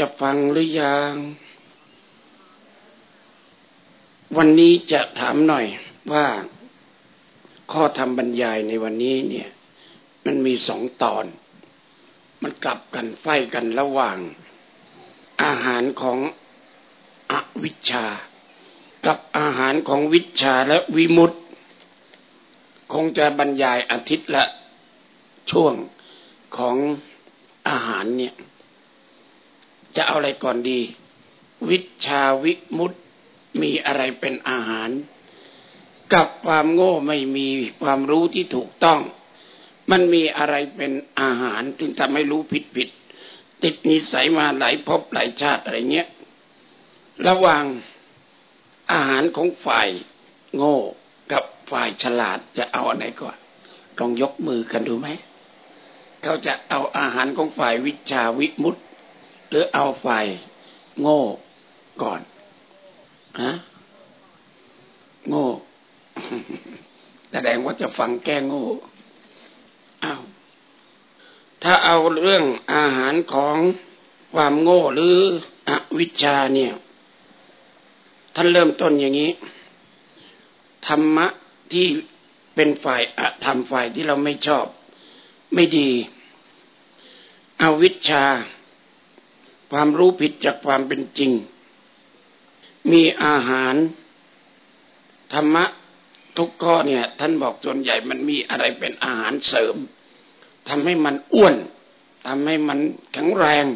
จะฟังหรือยัง วันนี้จะถามหน่อยว่าข้อธรรมบรรยายในวันนี้เนี่ย มันมีสองตอน มันกลับกันไฟกันระหว่าง อาหารของอวิชชา กับอาหารของวิชาและวิมุตติ คงจะบรรยายอาทิตย์ละช่วงของอาหารเนี่ย จะเอาอะไรก่อนดี วิชาวิมุตมีอะไรเป็นอาหาร กับความโง่ไม่มีความรู้ที่ถูกต้อง มันมีอะไรเป็นอาหารถึงทำให้รู้ผิดผิดติดนิสัยมาหลายภพหลายชาติอะไรเงี้ย ระหว่างอาหารของฝ่ายโง่กับฝ่ายฉลาดจะเอาอันไหนก่อนลองยกมือกันดูไหม เขาจะเอาอาหารของฝ่ายวิชาวิมุตติ หรือเอาฝ่ายโง่ก่อนฮะโง่แสดงว่าจะฟังแก้โง่เอาถ้าเอาเรื่องอาหารของความโง่หรืออวิชชาเนี่ย ท่านเริ่มต้นอย่างนี้ ธรรมะที่เป็นฝ่ายอธรรมฝ่ายที่เราไม่ชอบ ไม่ดี อวิชชา ความรู้ผิดจากความเป็นจริง มีอาหาร ธรรมะทุกข้อเนี่ย ท่านบอกส่วนใหญ่มันมีอะไรเป็นอาหารเสริมทำให้มันอ้วนทำให้มันแข็งแรง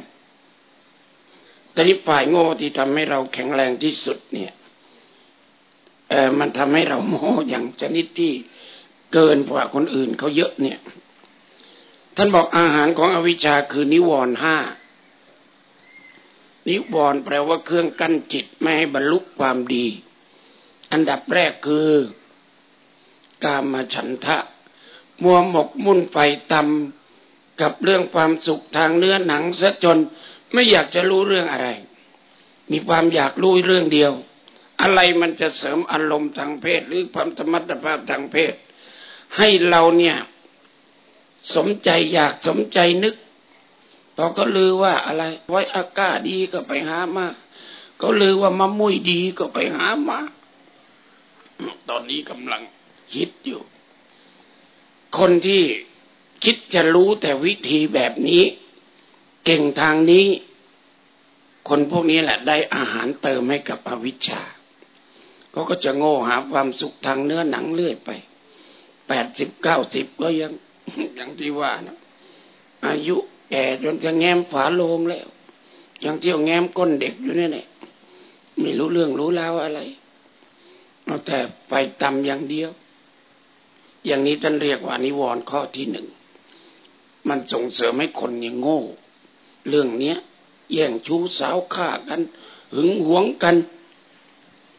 แต่ที่ฝ่ายโง่ที่ทำให้เราแข็งแรงที่สุดเนี่ยเออมันทำให้เราโม่อย่างชนิดที่เกินกว่าคนอื่นเขาเยอะเนี่ย ท่านบอกอาหารของอวิชชาคือนิวรณ์ห้า นิวรณ์แปลว่าเครื่องกั้นจิตไม่ให้บรรลุความดี อันดับแรกคือกามฉันทะ มัวหมกมุ่นไฟตำกับเรื่องความสุขทางเนื้อหนังซะจนไม่อยากจะรู้เรื่องอะไร มีความอยากรู้เรื่องเดียว อะไรมันจะเสริมอารมณ์ทางเพศ หรือความสมรรถภาพทางเพศ ให้เราเนี่ย สมใจอยากสมใจนึก พอก็ลือว่าอะไร ไว้อากาดีก็ไปหามาก็ลือว่ามะมุยดีก็ไปหามา ตอนนี้กำลังคิดอยู่ คนที่คิดจะรู้แต่วิธีแบบนี้ เก่งทางนี้ คนพวกนี้แหละ ได้อาหารเติมให้กับอวิชชาเขาก็จะโง่หาความสุขทางเนื้อหนังเลื่อยไปแปดสิบเก้าสิบก็ยังอย่างที่ว่านะอายุ ก่จนจะแง้มฝาโลงแล้ว ยังเที่ยวแง้มก้นเด็กอยู่นี่แหละไม่รู้เรื่องรู้ราวอะไรเอาแต่ไปตำอย่างเดียว อย่างนี้ท่านเรียกว่านิวรณ์ข้อที่หนึ่ง มันส่งเสริมให้คนเนี่ยโง่ เรื่องเนี้ย แย่งชู้สาวฆ่ากัน หึงหวงกัน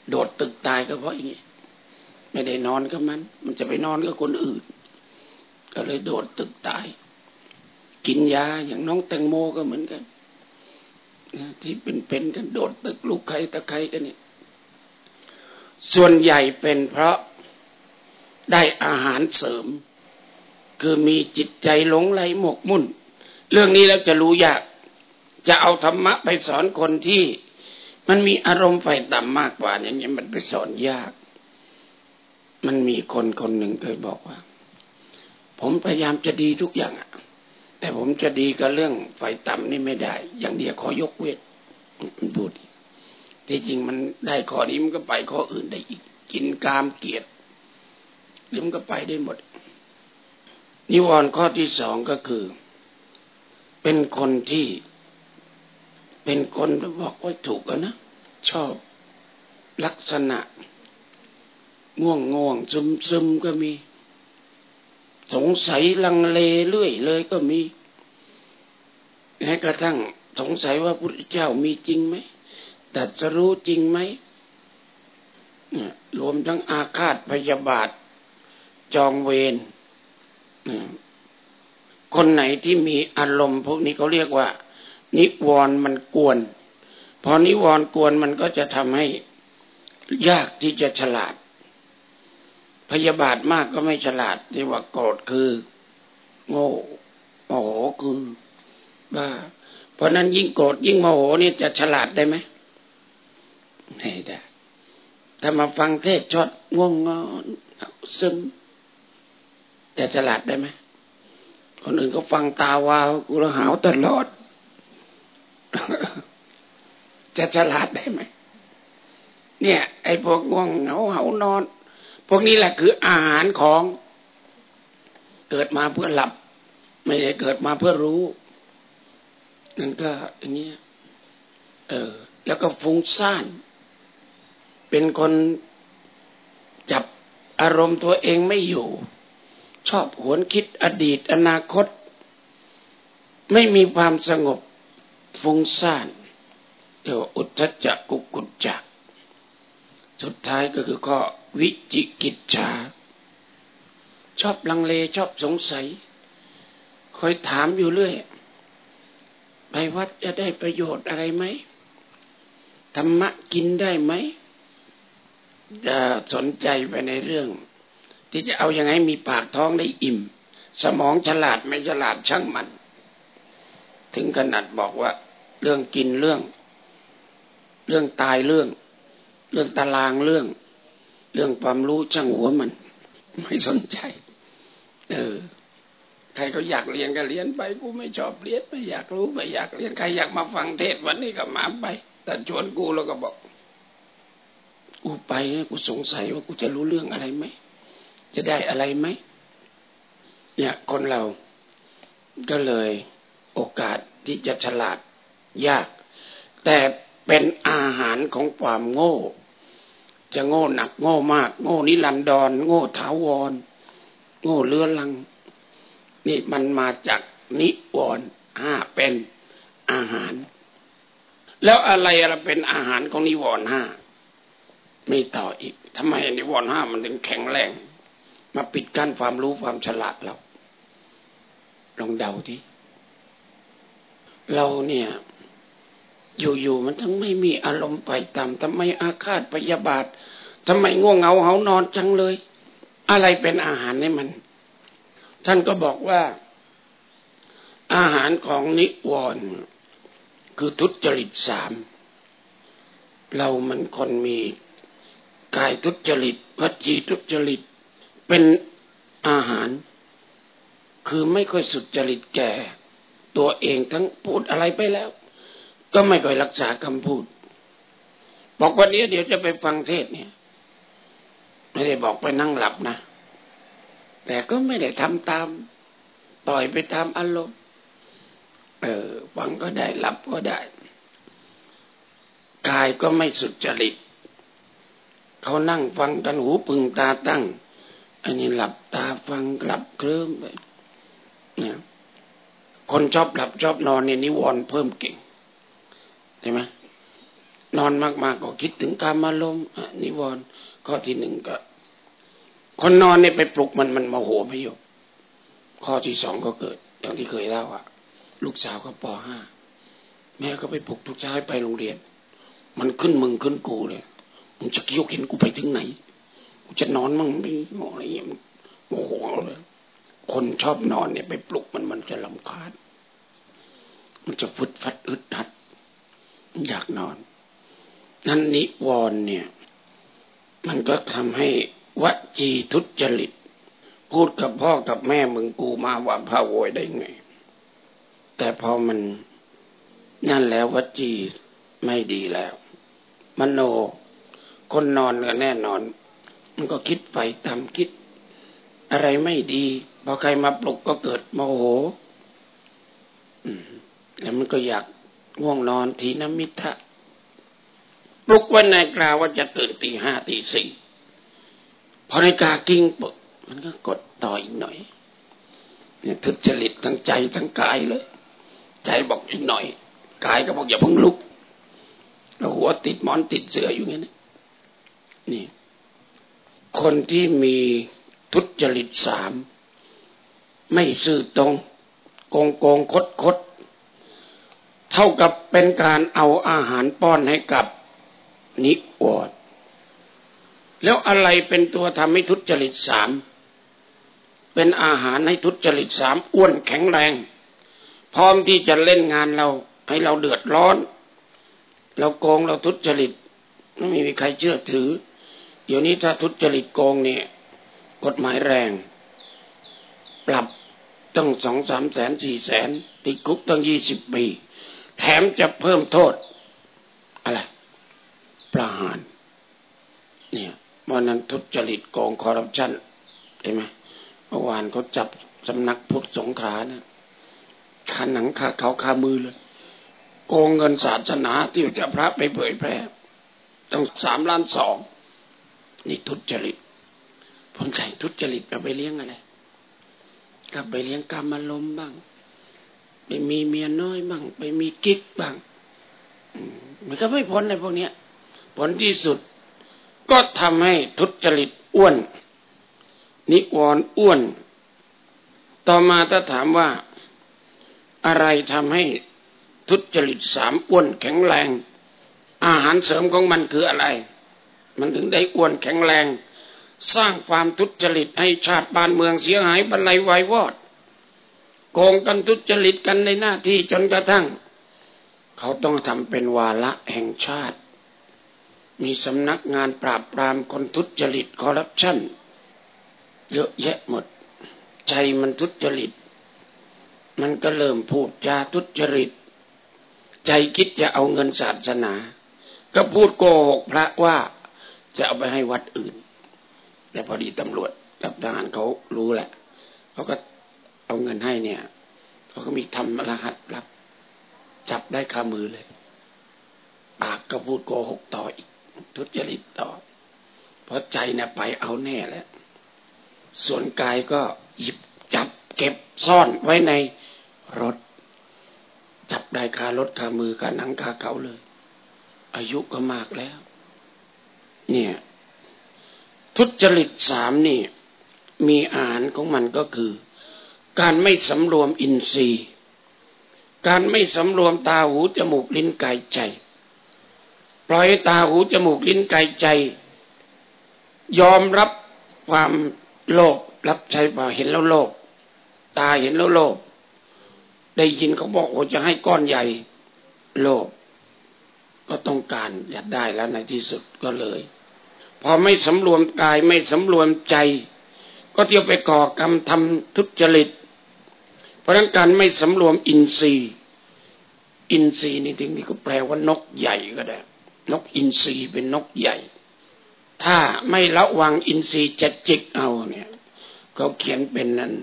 โดดตึกตายก็เพราะอย่างนี้ไม่ได้นอนกับมัน มันจะไปนอนกับคนอื่น ก็เลยโดดตึกตาย กินยาอย่างน้องแตงโมก็เหมือนกันที่เป็นๆกันโดดตึกลูกใครตะใครกันเนี่ยส่วนใหญ่เป็นเพราะได้อาหารเสริม คือมีจิตใจหลงไหลหมกมุ่น เรื่องนี้แล้วจะรู้ยาก จะเอาธรรมะไปสอนคนที่ มันมีอารมณ์ไฟต่ำมากกว่าอย่างนี้มันไปสอนยาก มันมีคนคนหนึ่งเคยบอกว่า ผมพยายามจะดีทุกอย่างอะ แต่ผมจะดีกับเรื่องไฟต่ำนี่ไม่ได้ อย่างเดียวขอยกเวทพูดที่จริงมันได้ข้อนี้มันก็ไปข้ออื่นได้อีก กินกามเกียรติมันก็ไปได้หมด นิวรณ์ข้อที่สองก็คือ เป็นคนที่ เป็นคนบอกว่าถูกกันนะ ชอบลักษณะ ง่วงง่วงซึมซึมก็มี สงสัยลังเลเรื่อยเลยก็มีแม้กระทั่งสงสัยว่าพุทธเจ้ามีจริงไหมแต่จะรู้จริงไหมรวมทั้งอาฆาตพยาบาท จองเวรคนไหนที่มีอารมณ์ พวกนี้เขาเรียกว่า นิวรณ์มันกวน พอนิวรณ์กวนมันก็จะทำให้ยากที่จะฉลาด ยาบาทมากก็ไม่ฉลาดที่ว่าโกรธคือ โง่โอ้โหคือบ้าเพราะนั้นยิ่งโกรธยิ่งโมโหนี่จะฉลาดได้ไหมไม่ได้ถ้ามาฟังเทศชดง่วงงอนซึมจะฉลาดได้ไหมคนอื่นก็ฟังตาวาวกูระหาวตลอด จะฉลาดได้ไหมเนี่ย ไอ้พวกง่วงเหงาเหานอน พวกนี้แหละคืออาหารของเกิดมาเพื่อหลับ ไม่ได้เกิดมาเพื่อรู้ นั่นก็อย่างนี้เออ แล้วก็ฟุ้งซ่าน เป็นคนจับอารมณ์ตัวเองไม่อยู่ ชอบหวนคิดอดีตอนาคต ไม่มีความสงบฟุ้งซ่านเดี๋ยวอุทจจะกุกุจจักสุดท้ายก็คือข้อ วิจิกิจฉาชอบลังเลชอบสงสัย คอยถามอยู่เรื่อย ไปวัดจะได้ประโยชน์อะไรไหมธรรมะกินได้ไหม จะสนใจไปในเรื่อง ที่จะเอาอยัางไงมีปากท้องได้อิ่ม สมองฉลาดไม่ฉลาดช่างมัน ถึงขนาดบอกว่า เรื่องกินเรื่อง เรื่องตายเรื่อง เรื่องตารางเรื่อง เรื่องความรู้ช่างหัวมัน ไม่สนใจ เออใครก็อยากเรียนก็เรียนไป กูไม่ชอบเรียนไม่อยากรู้ไม่อยากเรียนใครอยากมาฟังเทศวันนี้ก็มาไปแต่ชวนกูแล้วก็บอก กูไปเนี่ยกูสงสัยว่ากูจะรู้เรื่องอะไรไหมจะได้อะไรไหมเนี่ย คนเราก็เลยโอกาสที่จะฉลาดยาก แต่เป็นอาหารของความโง่ จะโง่หนักโง่มาก โง่นิรันดร โง่ถาวร โง่เลือลัง นี่มันมาจากนิวรณ์ห้าเป็นอาหาร แล้วอะไรอะเป็นอาหารของนิวรณ์ห้ามีต่ออีกทำไมนิวรณ์ห้ามันถึงแข็งแรง มาปิดกั้นความรู้ความฉลาดเราลองเดาทีเราเนี่ย อยู่ๆมันทั้งไม่มีอารมณ์ไปตามทำไมอาฆาตพยาบาททำไมง่วงเหงาเหานอนจังเลย อะไรเป็นอาหารให้มัน ท่านก็บอกว่า อาหารของนิวรณ์คือทุจริตสาม เรามันคนมีกายทุจริตวัจีทุจริตเป็นอาหาร คือไม่ค่อยสุจริตแก่ ตัวเองทั้งพูดอะไรไปแล้ว ก็ไม่ค่อยรักษาคำพูด บอกวันนี้เดี๋ยวจะไปฟังเทศเนี่ย ไม่ได้บอกไปนั่งหลับนะ แต่ก็ไม่ได้ทำตาม ปล่อยไปตามอารมณ์เออฟังก็ได้หลับก็ได้กายก็ไม่สุจริต เขานั่งฟังกันหูปึงตาตั้ง อันนี้หลับตาฟังกลับเคลิ้มไปเนี่ยคนชอบหลับชอบนอนเนี่ยนิวรณ์เพิ่มเก่ง ช่ไหมนอนมากๆก็คิดถึงการมาลมนิวรณ์ข้อที่หนึ่งก็ คนนอนเนี่ยไปปลุกมันมันมาโหไม่อยู่ข้อที่สองก็เกิด อย่างที่เคยเล่าอะลูกสาวก็ปห้าแม่ก็ไปปลุกทุกเช้าไปโรงเรียน มันขึ้นมึงขึ้นกูเลยมึงจะเกี้ยวกินกูไปถึงไหนกูจะนอนมั่งไม่อะไรเงี้ยโมโหเลยคนชอบนอนเนี่ย ไปปลุกมันมันจะลำคาญมันจะฟึดฟัดอึดหัด อยากนอน นั่นนิวรณ์เนี่ย มันก็ทำให้วจีทุจริต พูดกับพ่อกับแม่มึงกูมาว่าพาโวยได้ไง แต่พอมันนั่นแล้ววจีไม่ดีแล้ว มโนคนนอนก็แน่นอน มันก็คิดไปตามคิด อะไรไม่ดี พอใครมาปลุกก็เกิดโมโหแล้วมันก็อยาก ง่วงนอนทีนมิทะปลุกวันนายกล่าวว่าจะตื่นตีห้าตีสี่พอในกากิ้งปึกมันก็กดต่ออีกหน่อยเนี่ยทุจริตทั้งใจทั้งกายเลย ใจบอกอีกหน่อย กายก็บอกอย่าเพิ่งลุกแล้วหัวติดหมอนติดเสืออยู่งี้นะนี่ คนที่มีทุจริตสาม ไม่ซื่อตรง โกงโกงคดคด เท่ากับเป็นการเอาอาหารป้อนให้กับนิวรณ์แล้วอะไรเป็นตัวทำให้ทุจริตสาม เป็นอาหารให้ทุจริตสามอ้วนแข็งแรง พร้อมที่จะเล่นงานเราให้เราเดือดร้อน เราโกงเราทุจริตไม่มีใครเชื่อถือ เดี๋ยวนี้ถ้าทุจริตโกงเนี่ย กฎหมายแรง ปรับตั้งสองสามแสนสี่แสนติดคุกตั้งยี่สิบปี แถมจะเพิ่มโทษ อะไร ประหาร เนี่ยวันนั้นทุจริตโกงคอร์รัปชันเห็นไหมเมื่อวานเขาจับสำนักพุทธสงขลานะขาหนังคาเขาคามือเลย โกงเงินศาสนาที่จะพระไปเผยแพร่ต้องสามล้านสองนี่ทุจริตผลใส่ทุจริตเราไปเลี้ยงอะไรกลับไปเลี้ยงกรรมลมบ้าง ไปมีเมียน้อยบ้างไปมีกิ๊กบ้างมันก็ไม่พ้นในพวกนี้ผลที่สุด ก็ทำให้ทุจริตอ้วน นิวรณ์อ้วน ต่อมาถ้าถามว่าอะไรทำให้ทุจริตสามอ้วนแข็งแรง อาหารเสริมของมันคืออะไร มันถึงได้อ้วนแข็งแรง สร้างความทุจริตให้ชาติบ้านเมืองเสียหายบรรลัยวายวอด โกงกันทุจริตกันในหน้าที่จนกระทั่ง เขาต้องทำเป็นวาระแห่งชาติ มีสำนักงานปราบปรามคนทุจริตคอร์รัปชันเยอะแยะหมด ใจมันทุจริต มันก็เริ่มพูดจาทุจริต ใจคิดจะเอาเงินศาสนา ก็พูดโกหกพระว่าจะเอาไปให้วัดอื่น แต่พอดีตำรวจกับทหารเขารู้แหละ เขาก็ เอาเงินให้เนี่ยเขาก็มีทำรหัสรับ จับได้คามือเลย ปากก็พูดโกหกต่ออีก ทุจริตต่อ เพราะใจเนี่ยไปเอาแน่แล้ว ส่วนกายก็หยิบจับเก็บซ่อนไว้ในรถ จับได้คารถคามือคาหนังคาเขาเลย อายุก็มากแล้ว เนี่ย ทุจริตสามนี่ มีอาหารของมันก็คือ การไม่สำรวมอินทรีย์ การไม่สำรวมตาหูจมูกลิ้นกายใจ ปล่อยตาหูจมูกลิ้นกายใจ ยอมรับความโลภรับใช้เปล่าเห็นแล้วโลภตาเห็นแล้วโลภได้ยินเขาบอกว่าจะให้ก้อนใหญ่โลภก็ต้องการอยากได้แล้วในที่สุดก็เลย พอไม่สำรวมกายไม่สำรวมใจ ก็เที่ยวไปก่อกรรมทำทุจริต เพราะนั้นการไม่สำรวมอินทรีย์ อินทรีย์นี่ถึงนี่ก็แปลว่านกใหญ่ก็ได้ นกอินทรีย์เป็นนกใหญ่ ถ้าไม่ระวังอินทรีย์จะจิกเอาเนี่ยเขาเขียนเป็นนั้น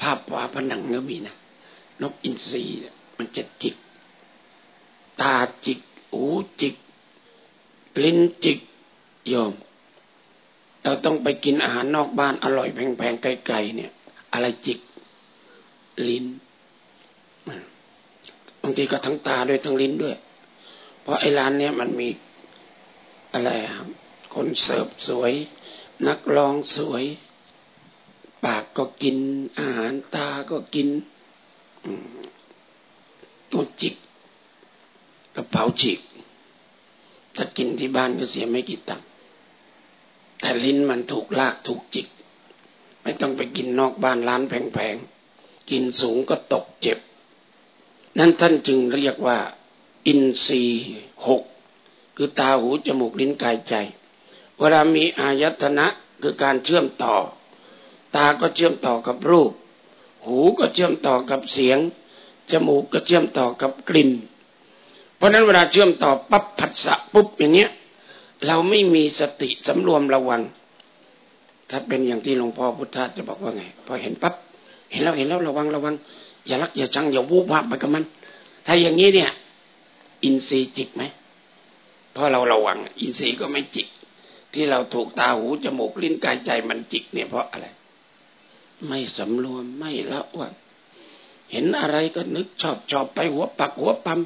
ภาพฝาผนังก็มีนะนกอินทรีมันจะจิก ตาจิกหูจิก ลิ้นจิกยอมเราต้องไปกินอาหารนอกบ้านอร่อยแพงๆไกลๆเนี่ย อะไรจิก ลิ้นบางทีก็ทั้งตาด้วยทั้งลิ้นด้วย เพราะไอ้ร้านเนี้ยมันมีอะไรครับคนเสิร์ฟสวย นักร้องสวย ปากก็กิน อาหารตาก็กินตัวจิกกระเป๋าจิกถ้ากินที่บ้านก็เสียไม่กี่ตังค์แต่ลิ้นมันถูกลากถูกจิก ไม่ต้องไปกินนอกบ้านร้านแพงๆ กินสูงก็ตกเจ็บ นั่นท่านจึงเรียกว่า อินทรีหกคือตาหูจมูกลิ้นกายใจ เวลามีอายตนะคือการเชื่อมต่อ ตาก็เชื่อมต่อกับรูป หูก็เชื่อมต่อกับเสียง จมูกก็เชื่อมต่อกับกลิ่น เพราะนั้นเวลาเชื่อมต่อปั๊บผัสสะปุ๊บอย่างเนี้ยเราไม่มีสติสำรวมระวัง ถ้าเป็นอย่างที่หลวงพ่อพุทธาจะบอกว่าไง พอเห็นปั๊บ เห็นแล้วเห็นแล้วระวังระวัง อย่ารักอย่าชังอย่าวูบวาบไปกับมัน ถ้าอย่างนี้เนี่ย อินทรีย์จิกไหมเพราะเราระวัง อินทรีย์ก็ไม่จิก ที่เราถูกตาหูจมูกลิ้นกายใจมันจิกเนี่ยเพราะอะไร ไม่สำรวมไม่ละว่า เห็นอะไรก็นึกชอบชอบไปหัวปักหัวปั๊ม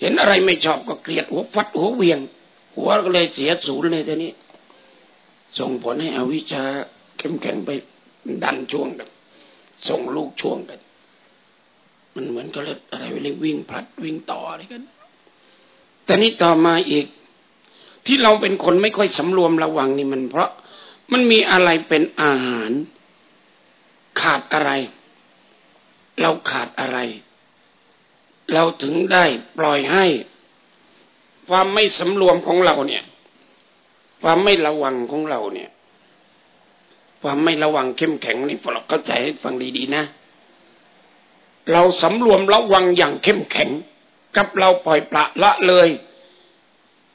เห็นอะไรไม่ชอบก็เกลียดหัวฟัดหัวเวียง หัวก็เลยเสียศูนย์เลยทีนี้ ส่งผลให้อวิชชาเข้มแข็งไปดันช่วงกัน ส่งลูกช่วงกัน มันเหมือนก็เลยอะไรเรียวิ่งพลัดวิ่งต่ออะไรกันแต่นี้ต่อมาอีก ที่เราเป็นคนไม่ค่อยสำรวมระวังนี่มันเพราะมันมีอะไรเป็นอาหาร ขาดอะไร เราขาดอะไร เราถึงได้ปล่อยให้ ความไม่สำรวมของเราเนี่ย ความไม่ระวังของเราเนี่ย ความไม่ระวังเข้มแข็งนี่เราเข้าใจให้ฟังดีๆนะ เราสำรวมระวังอย่างเข้มแข็ง กับเราปล่อยปละละเลย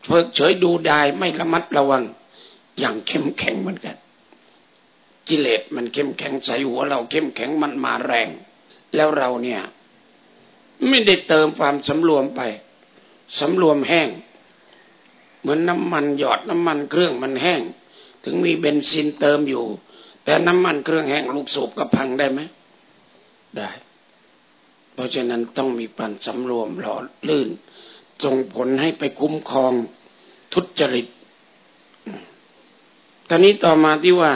เพิกเฉยดูดายไม่ระมัดระวังอย่างเข้มแข็งเหมือนกัน กิเลสมันเข้มแข็งใส่หัวเราเข้มแข็งมันมาแรง แล้วเราเนี่ย ไม่ได้เติมความสำรวมไปสำรวมแห้ง เหมือนน้ำมันหยอดน้ำมันเครื่องมันแห้ง ถึงมีเบนซินเติมอยู่ แต่น้ำมันเครื่องแห้งลูกสูบก็พังได้ไหมได้ เพราะฉะนั้นต้องมีปันสำรวมหล่อลื่นส่งผลให้ไปคุ้มครองทุจริตตอนนี้ต่อมาที่ว่า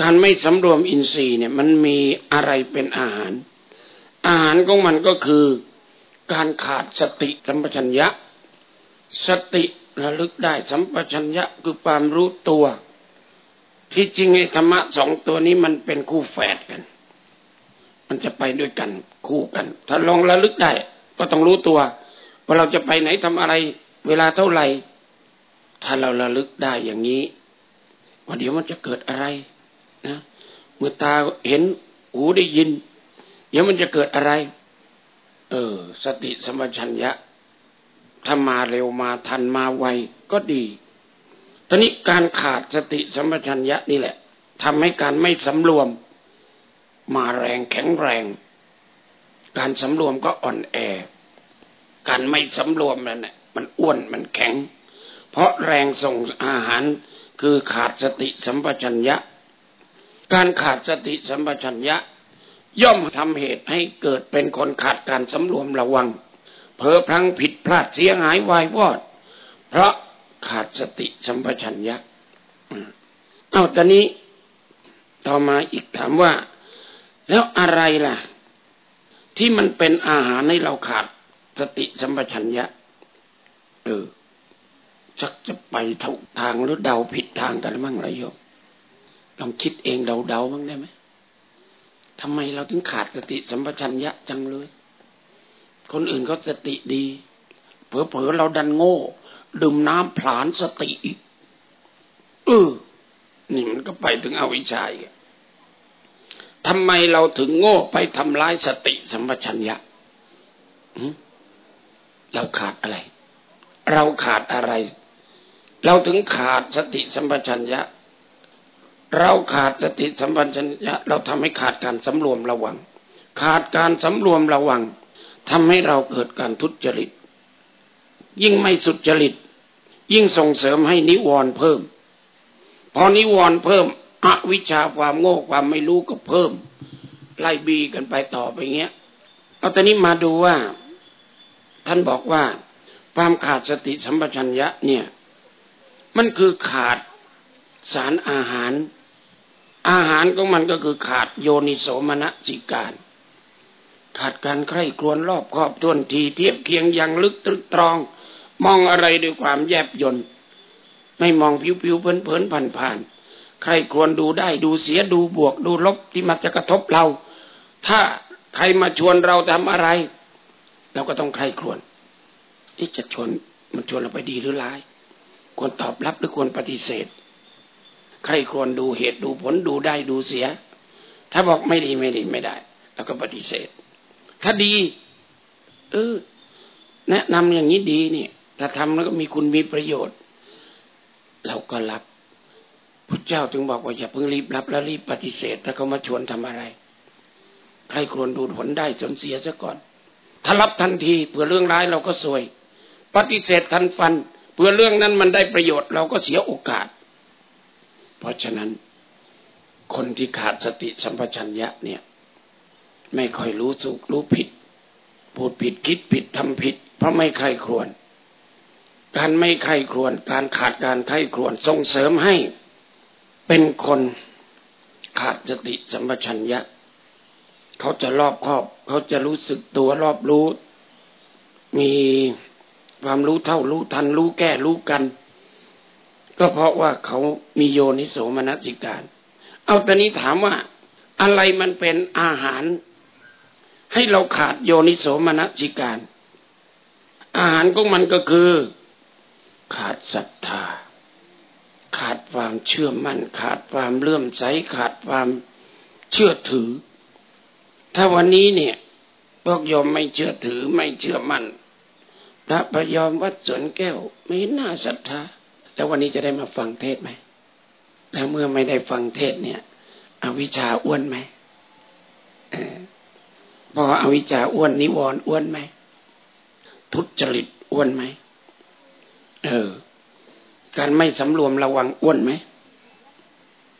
การไม่สำรวมอินทรีย์เนี่ยมันมีอะไรเป็นอาหาร อาหารของมันก็คือการขาดสติสัมปชัญญะ สติระลึกได้สัมปชัญญะคือความรู้ตัว ที่จริงไอ้ธรรมะสองตัวนี้มันเป็นคู่แฝดกัน มันจะไปด้วยกันคู่กัน ถ้าลองระลึกได้ ก็ต้องรู้ตัวว่าเราจะไปไหนทำอะไร เวลาเท่าไหร่ ถ้าเราระลึกได้อย่างนี้ว่าเดี๋ยวมันจะเกิดอะไรนะเมื่อตาเห็นหูได้ยิน เดี๋ยวมันจะเกิดอะไร เออ สติสมัชัญญะถ้ามาเร็วมาทันมาไวก็ดี ตอนนี้การขาดสติสัมัชัญญะนี่แหละทำให้การไม่สำรวมมาแรงแข็งแรง การสำรวมก็อ่อนแอ การไม่สำรวมนั่นแหละมันอ้วนมันแข็ง เพราะแรงส่งอาหารคือขาดสติสัมปชัญญะ การขาดสติสัมปชัญญะ ย่อมทำเหตุให้เกิดเป็นคนขาดการสำรวมระวัง เผลอพลังผิดพลาดเสียหายวายวอด เพราะ ขาดสติสัมปชัญญะเอาตอนนี้ต่อมาอีกถามว่า แล้วอะไรล่ะ ที่มันเป็นอาหารให้เราขาดสติสัมปชัญญะเออชักจะไปถูกทางหรือเดาผิดทางกันบ้างไรโยมลองคิดเองเดาๆบ้างได้ไหมทำไมเราถึงขาดสติสัมปชัญญะจังเลย คนอื่นเขาสติดี เผลอๆเราดันโง่ ดื่มน้ำผลานสติอีกเออนี่มันก็ไปถึงอวิชาอีกทำไมเราถึงโง่ไปทำลายสติสัมปชัญญะเราขาดอะไร เราขาดอะไร เราถึงขาดสติสัมปชัญญะ เราขาดสติสัมปชัญญะ เราทำให้ขาดการสำรวมระวัง ขาดการสำรวมระวังทำให้เราเกิดการทุจริต ยิ่งไม่สุจริต ยิ่งส่งเสริมให้นิวรณ์เพิ่ม พอนิวรณ์เพิ่มอวิชชาความโง่ความไม่รู้ก็เพิ่ม ไล่บีกันไปต่อไปเงี้ยเอาตอนนี้มาดูว่า ท่านบอกว่า ความขาดสติสัมปชัญญะเนี่ย มันคือขาดสารอาหาร อาหารของมันก็คือขาดโยนิโสมนสิการ ขาดการใคร่ครวญรอบครอบทวนทีเทียบเคียงอย่างลึกตรึกตรอง มองอะไรด้วยความแยบยนไม่มองผิวผิวเพลินเพลินผ่านผ่านใครควรดูได้ดูเสียดูบวกดูลบที่มันจะกระทบเรา ถ้าใครมาชวนเราทำอะไร เราก็ต้องใครควญที่จะชวนมันชวนเราไปดีหรือร้าย ควรตอบรับหรือควรปฏิเสธ ใครควรดูเหตุดูผลดูได้ดูเสีย ถ้าบอกไม่ดีไม่ดีไม่ได้เราก็ปฏิเสธ ถ้าดี เออแนะนำอย่างนี้ดีเนี่ย ถ้าทำแล้วก็มีคุณมีประโยชน์ เราก็รับพระเจ้าจึงบอกว่าอย่าเพิ่งรีบรับ แล้วรีบปฏิเสธ ถ้าเขามาชวนทำอะไรใครควรดูผลได้จนเสียซะก่อน ถ้ารับทันทีเพื่อเรื่องร้ายเราก็สวย ปฏิเสธทันฟันเพื่อเรื่องนั้นมันได้ประโยชน์ เราก็เสียโอกาส เพราะฉะนั้นคนที่ขาดสติสัมปชัญญะเนี่ย ไม่ค่อยรู้สุขรู้ผิด พูดผิดคิดผิดทำผิด เพราะไม่ใครครวน การไม่ใครครวนการขาดการใครครวนส่งเสริมให้เป็นคนขาดสติสัมปชัญญะ เขาจะรอบครอบ เขาจะรู้สึกตัวรอบรู้ มีความรู้เท่ารู้ทันรู้แก้รู้กัน ก็เพราะว่าเขามีโยนิโสมนสิการ เอาตอนนี้ถามว่า อะไรมันเป็นอาหาร ให้เราขาดโยนิโสมนสิการ อาหารของมันก็คือ ขาดศรัทธา ขาดความเชื่อมั่น ขาดความเลื่อมใส ขาดความเชื่อถือ ถ้าวันนี้เนี่ยพวกยอมไม่เชื่อถือไม่เชื่อมั่นพระพยอมวัดสวนแก้วไม่น่าศรัทธาแล้ววันนี้จะได้มาฟังเทศไหมแล้วเมื่อไม่ได้ฟังเทศเนี่ย อวิชชาอ้วนไหมพออวิชชาอ้วนนิวรณ์อ้วนไหมทุจริตอ้วนไหม เออ การไม่สำรวมระวังอ้วนไหม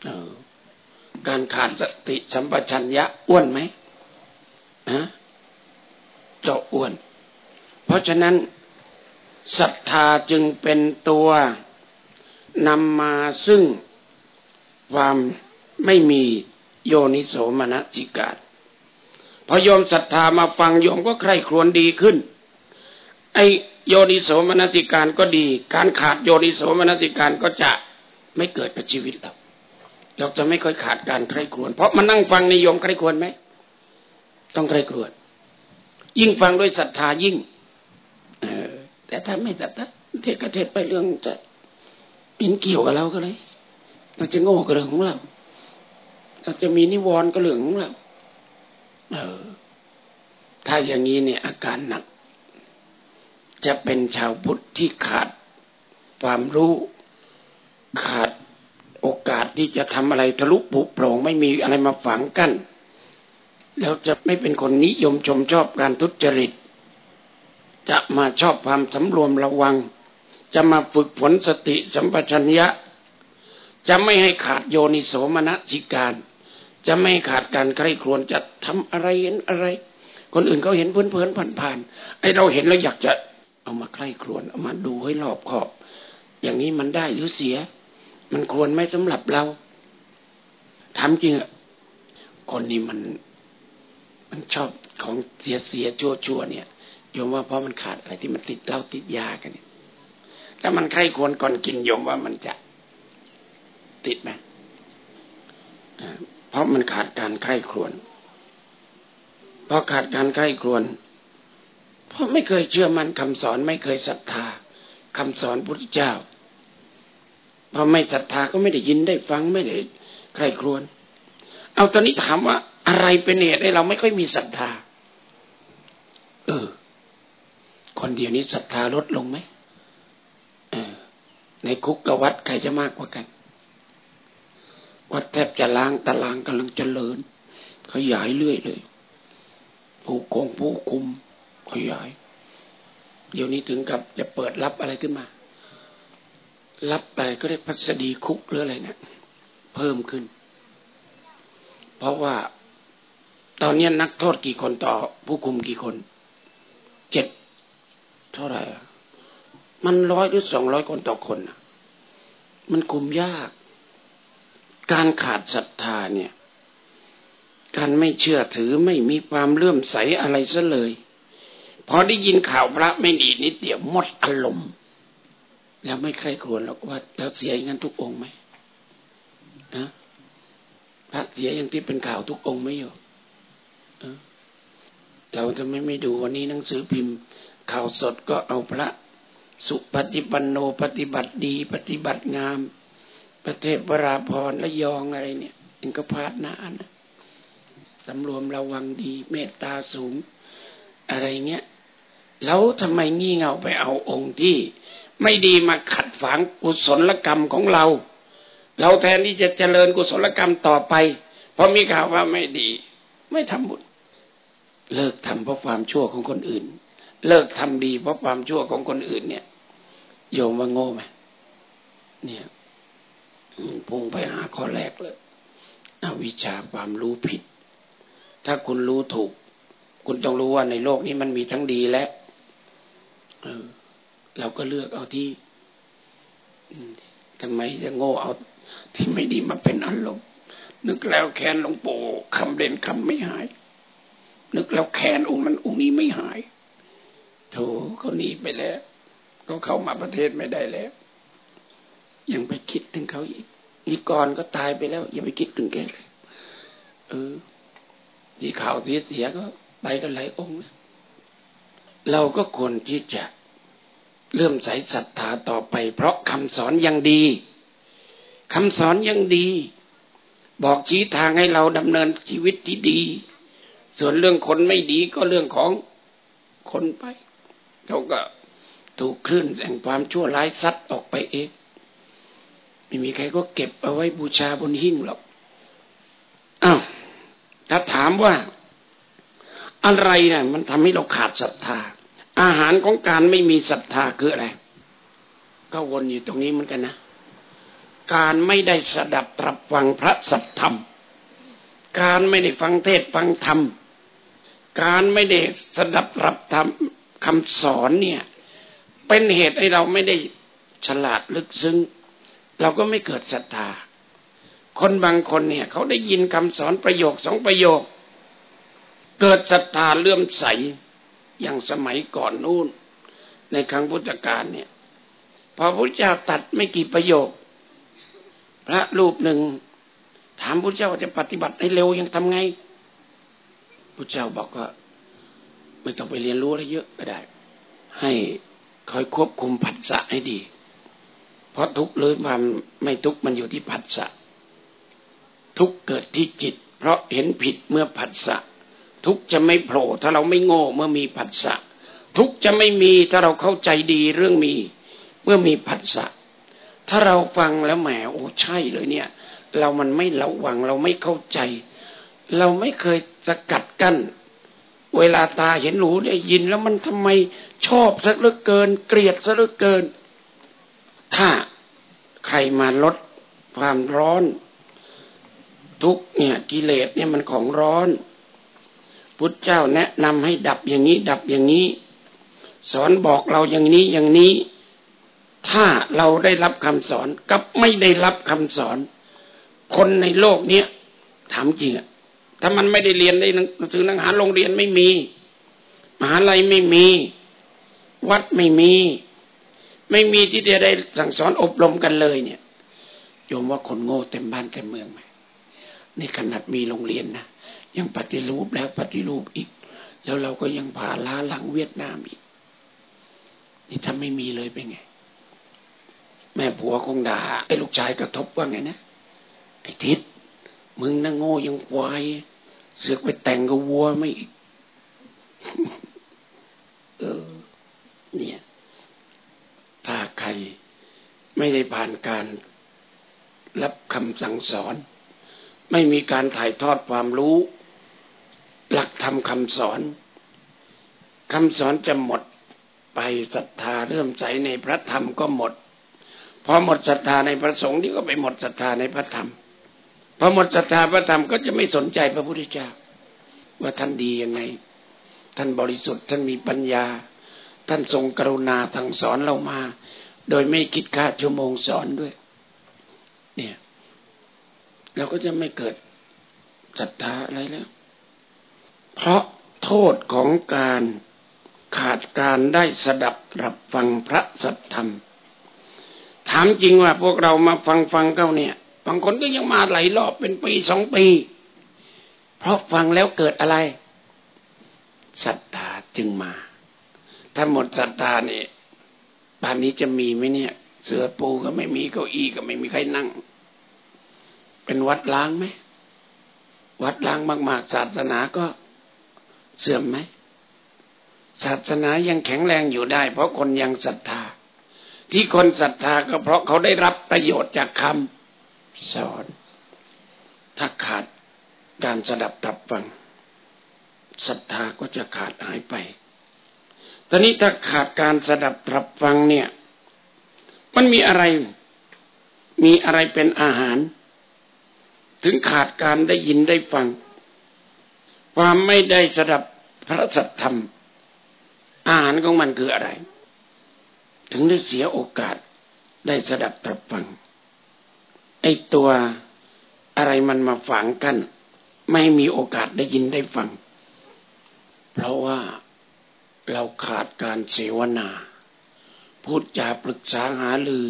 เออ การขาดสติสัมปชัญญะอ้วนไหมฮะเจาอ้วน เพราะฉะนั้นศรัทธาจึงเป็นตัวนำมาซึ่งความไม่มีโยนิโสมนสิกาตพอโยมศรัทธามาฟังโยมก็ใคร่ครวญดีขึ้น ไอโยนิโสมนสิการก็ดี การขาดโยนิโสมนสิการก็จะไม่เกิดกับชีวิตเราเราจะไม่ค่อยขาดการใคร่ครวญเพราะมานั่งฟังนโยมใคร่ครวญไหมต้องใคร่ครวญยิ่งฟังด้วยศรัทธายิ่งออแต่ถ้าไม่ศรัทธาเทศก็เทศไปเรื่องจะปินเกี่ยวกับเราก็เลยเราจะโง่ก็เรื่องของเราเราจะมีนิวรณ์ก็เรื่องของเราเออถ้าอย่างนี้เนี่ยอาการหนัก จะเป็นชาวพุทธที่ขาดความรู้ขาดโอกาสที่จะทำอะไรทะลุปุโปร่งไม่มีอะไรมาฝังกัน้นแล้วจะไม่เป็นคนนิยมชมชอบการทุจริต จะมาชอบความสำรวมระวัง จะมาฝึกฝนสติสัมปชัญญะ จะไม่ให้ขาดโยนิโสมนสิการ จะไม่ขาดการใคร่ครวญจะทำอะไรเห็นอะไร คนอื่นเขาเห็นเพลินเพลินผ่านผ่านไอเราเห็นแล้วอยากจะ เอามาใคร่ครวญเอามาดูให้รอบขอบ อย่างนี้มันได้หรือเสีย มันควรไหมสำหรับเราทำจริงอะคนนี้มัน มันชอบของเสียเสียชั่วชั่วเนี่ยโยมว่าเพราะมันขาดอะไรที่มันติดเหล้าติดยากันเนี่ยถ้ามันใครควรก่อนกินโยมว่ามันจะติดไหมเพราะมันขาดการใคร่ครวญเพราะขาดการใคร่ครวญ เพราะไม่เคยเชื่อมันคำสอนไม่เคยศรัทธาคำสอนพุทธเจ้าพอไม่ศรัทธาก็ไม่ได้ยินได้ฟังไม่ได้ใครครวญเอาตอนนี้ถามว่า อะไรเป็นเหตุให้เราไม่ค่อยมีศรัทธา เออ คนเดียวนี้ศรัทธาลดลงไหมออ ในคุกกับวัดใครจะมากกว่ากัน วัดแทบจะล้างตารางกำลังเจริญ ขยายเรื่อยเลย ผู้คงผู้คุม ขยาย เดี๋ยวนี้ถึงกับจะเปิดรับอะไรขึ้นมา รับอะไรก็ได้พัสดีคุกหรืออะไรเนะี่ยเพิ่มขึ้น เพราะว่าตอนนี้นักโทษกี่คนต่อ ผู้คุมกี่คนเจ็ดเท่าไหร่มันร้อยหรือสองร้อยคนต่อคนมันคุมยาก การขาดศรัทธาเนี่ย การไม่เชื่อถือไม่มีความเลื่อมใสอะไรซะเลย พอได้ยินข่าวพระไม่ดีนิดเดียวหมดอารมณ์ แล้วไม่ใครควรหรอกว่า แล้วเสียอย่างนั้นทุกองค์ไหมนะพระเสียอย่างที่เป็นข่าวทุกองค์ไม่อยู่เราทำไม่ไม่ดูวันนี้หนังสือพิมพ์ ข่าวสดก็เอาพระ สุปฏิปันโนปฏิบัติดี ปฏิบัติงาม ประเทศวราพรและยองอะไรเนี่ยเองก็พาดหน้านะสำรวมระวังดี เมตตาสูง อะไรเงี้ย แล้วทำไมงี่เงาไปเอาองค์ที่ ไม่ดีมาขัดฝังกุศลกรรมของเรา เราแทนที่จะเจริญกุศลกรรมต่อไปเพราะมีข่าวว่าไม่ดี ไม่ทำบุญเลิกทำเพราะความชั่วของคนอื่น เลิกทำดีเพราะความชั่วของคนอื่น เนี่ย โยมว่าโง่ไหมเนี่ยพุ่งไปหาข้อแรกเลยอวิชชาความรู้ผิด ถ้าคุณรู้ถูก คุณต้องรู้ว่าในโลกนี้มันมีทั้งดีและ เราก็เลือกเอาที่ทำไมจะโง่เอาที่ไม่ดีมาเป็นอารมณ์นึกแล้วแค้นหลวงปู่คำเด่นคำไม่หาย นึกแล้วแค้นองค์นั้นองค์นี้ไม่หายโถเขาหนีไปแล้วเขาเข้ามาประเทศไม่ได้แล้ว ยังไปคิดถึงเขาอีกอีกก่อนก็ตายไปแล้ว อย่าไปคิดถึงแกเลยเออที่ข่าวเสียเสียก็ไปกันหลายองค์ เราก็ควรที่จะเลื่อมใสศรัทธาต่อไป เพราะคำสอนยังดีคำสอนยังดี บอกชี้ทางให้เราดำเนินชีวิตที่ดี ส่วนเรื่องคนไม่ดีก็เรื่องของคนไปเขาก็ถูกคลื่นแห่งความชั่วร้ายซัดออกไปเองไม่มีใครก็เก็บเอาไว้บูชาบนหิ้งหรอกอ้าวถ้าถามว่า อะไรนะ่ะ มันทำให้เราขาดศรัทธา อาหารของการไม่มีศรัทธาคืออะไร ก็วนอยู่ตรงนี้เหมือนกันนะ การไม่ได้สดับตรับฟังพระสัทธรรม การไม่ได้ฟังเทศฟังธรรม การไม่ได้สดับรับธรรมคำสอนเนี่ย เป็นเหตุให้เราไม่ได้ฉลาดลึกซึ้ง เราก็ไม่เกิดศรัทธา คนบางคนเนี่ย เขาได้ยินคำสอนประโยคสองประโยค เกิดศรัทธาเลื่อมใสอย่างสมัยก่อนนู่น ในครั้งพุทธกาลเนี่ย พอพระเจ้าตัดไม่กี่ประโยค พระรูปหนึ่ง ถามพระเจ้าจะปฏิบัติให้เร็วยังทำไงพระเจ้าบอกว่าไม่ต้องไปเรียนรู้อะไรเยอะก็ได้ ให้คอยควบคุมผัสสะให้ดี เพราะทุกหรือความไม่ทุกมันอยู่ที่ผัสสะทุกเกิดที่จิต เพราะเห็นผิดเมื่อผัสสะ ทุกจะไม่โผล่ถ้าเราไม่โง่เมื่อมีผัสสะทุกจะไม่มีถ้าเราเข้าใจดีเรื่องมี เมื่อมีผัสสะถ้าเราฟังแล้วแหมโอ้ใช่เลยเนี่ย เรามันไม่ระวังเราไม่เข้าใจ เราไม่เคยสกัดกั้นเวลาตาเห็นหูได้ยินแล้วมันทำไมชอบสักเหลือเกิน เกลียดสักเหลือเกิน ถ้าใครมาลดความร้อน ทุกเนี่ยกิเลสเนี่ยมันของร้อน พุทธเจ้าแนะนำให้ดับอย่างนี้ ดับอย่างนี้ สอนบอกเราอย่างนี้อย่างนี้ ถ้าเราได้รับคำสอนกับไม่ได้รับคำสอน คนในโลกเนี้ยถามจริงอะถ้ามันไม่ได้เรียนได้หนังสือหนังหาโรงเรียนไม่มี มหาลัยไม่มี วัดไม่มี ไม่มีที่จะได้สั่งสอนอบรมกันเลยเนี่ยโยมว่าคนโง่เต็มบ้านเต็มเมืองไหมนี่ขนาดมีโรงเรียนนะ ยังปฏิรูปแล้วปฏิรูปอีก แล้วเราก็ยังผ่าล้าหลังเวียดนามอีก นี่ถ้าไม่มีเลยเป็นไง แม่ผัวคงด่าไอ้ลูกชายกระทบว่าไงนะไอ้ทิศมึงน่งโง่ยังควายเสือกไปแต่งกับวัวไม่อีกเออ เนี่ย ถ้าใครไม่ได้ผ่านการรับคำสั่งสอน ไม่มีการถ่ายทอดความรู้ หลักธรรมคำสอนคำสอนจะหมดไปศรัทธาเริ่มใสในพระธรรมก็หมดพอหมดศรัทธาในพระสงฆ์นี่ก็ไปหมดศรัทธาในพระธรรมพอหมดศรัทธาพระธรรมก็จะไม่สนใจพระพุทธเจ้า ว่าท่านดียังไง ท่านบริสุทธิ์ท่านมีปัญญา ท่านทรงกรุณาทางสอนเรามา โดยไม่คิดค่าชั่วโมงสอนด้วย เนี่ย เราก็จะไม่เกิดศรัทธาอะไรแล้ว เพราะโทษของการขาดการได้สดับรับฟังพระสัทธรรม ถามจริงว่าพวกเรามาฟังฟังเก้าเนี่ยบางคนก็ยังมาหลายรอบเป็นปีสองปี เพราะฟังแล้วเกิดอะไรศรัทธาจึงมา ถ้าหมดศรัทธาเนี่ยป่านนี้จะมีไหมเนี่ย เสือปูก็ไม่มีเก้าอี้ก็ไม่มีใครนั่ง เป็นวัดล้างไหมวัดล้างมาก ๆ ศาสนาก็ เสื่อมไหมศาสนายังแข็งแรงอยู่ได้ เพราะคนยังศรัทธา ที่คนศรัทธาก็เพราะเขาได้รับประโยชน์จากคำสอน ถ้าขาดการสดับตับฟังศรัทธาก็จะขาดหายไป ตอนนี้ถ้าขาดการสดับตรับฟังเนี่ย มันมีอะไร มีอะไรเป็นอาหาร ถึงขาดการได้ยินได้ฟัง ความไม่ได้สดับพระสัทธรรม อาหารของมันคืออะไร ถึงได้เสียโอกาสได้สดับตรับฟัง ไอตัวอะไรมันมาฝังกัน ไม่มีโอกาสได้ยินได้ฟัง เพราะว่าเราขาดการเสวนา พูดจาปรึกษาหาลือ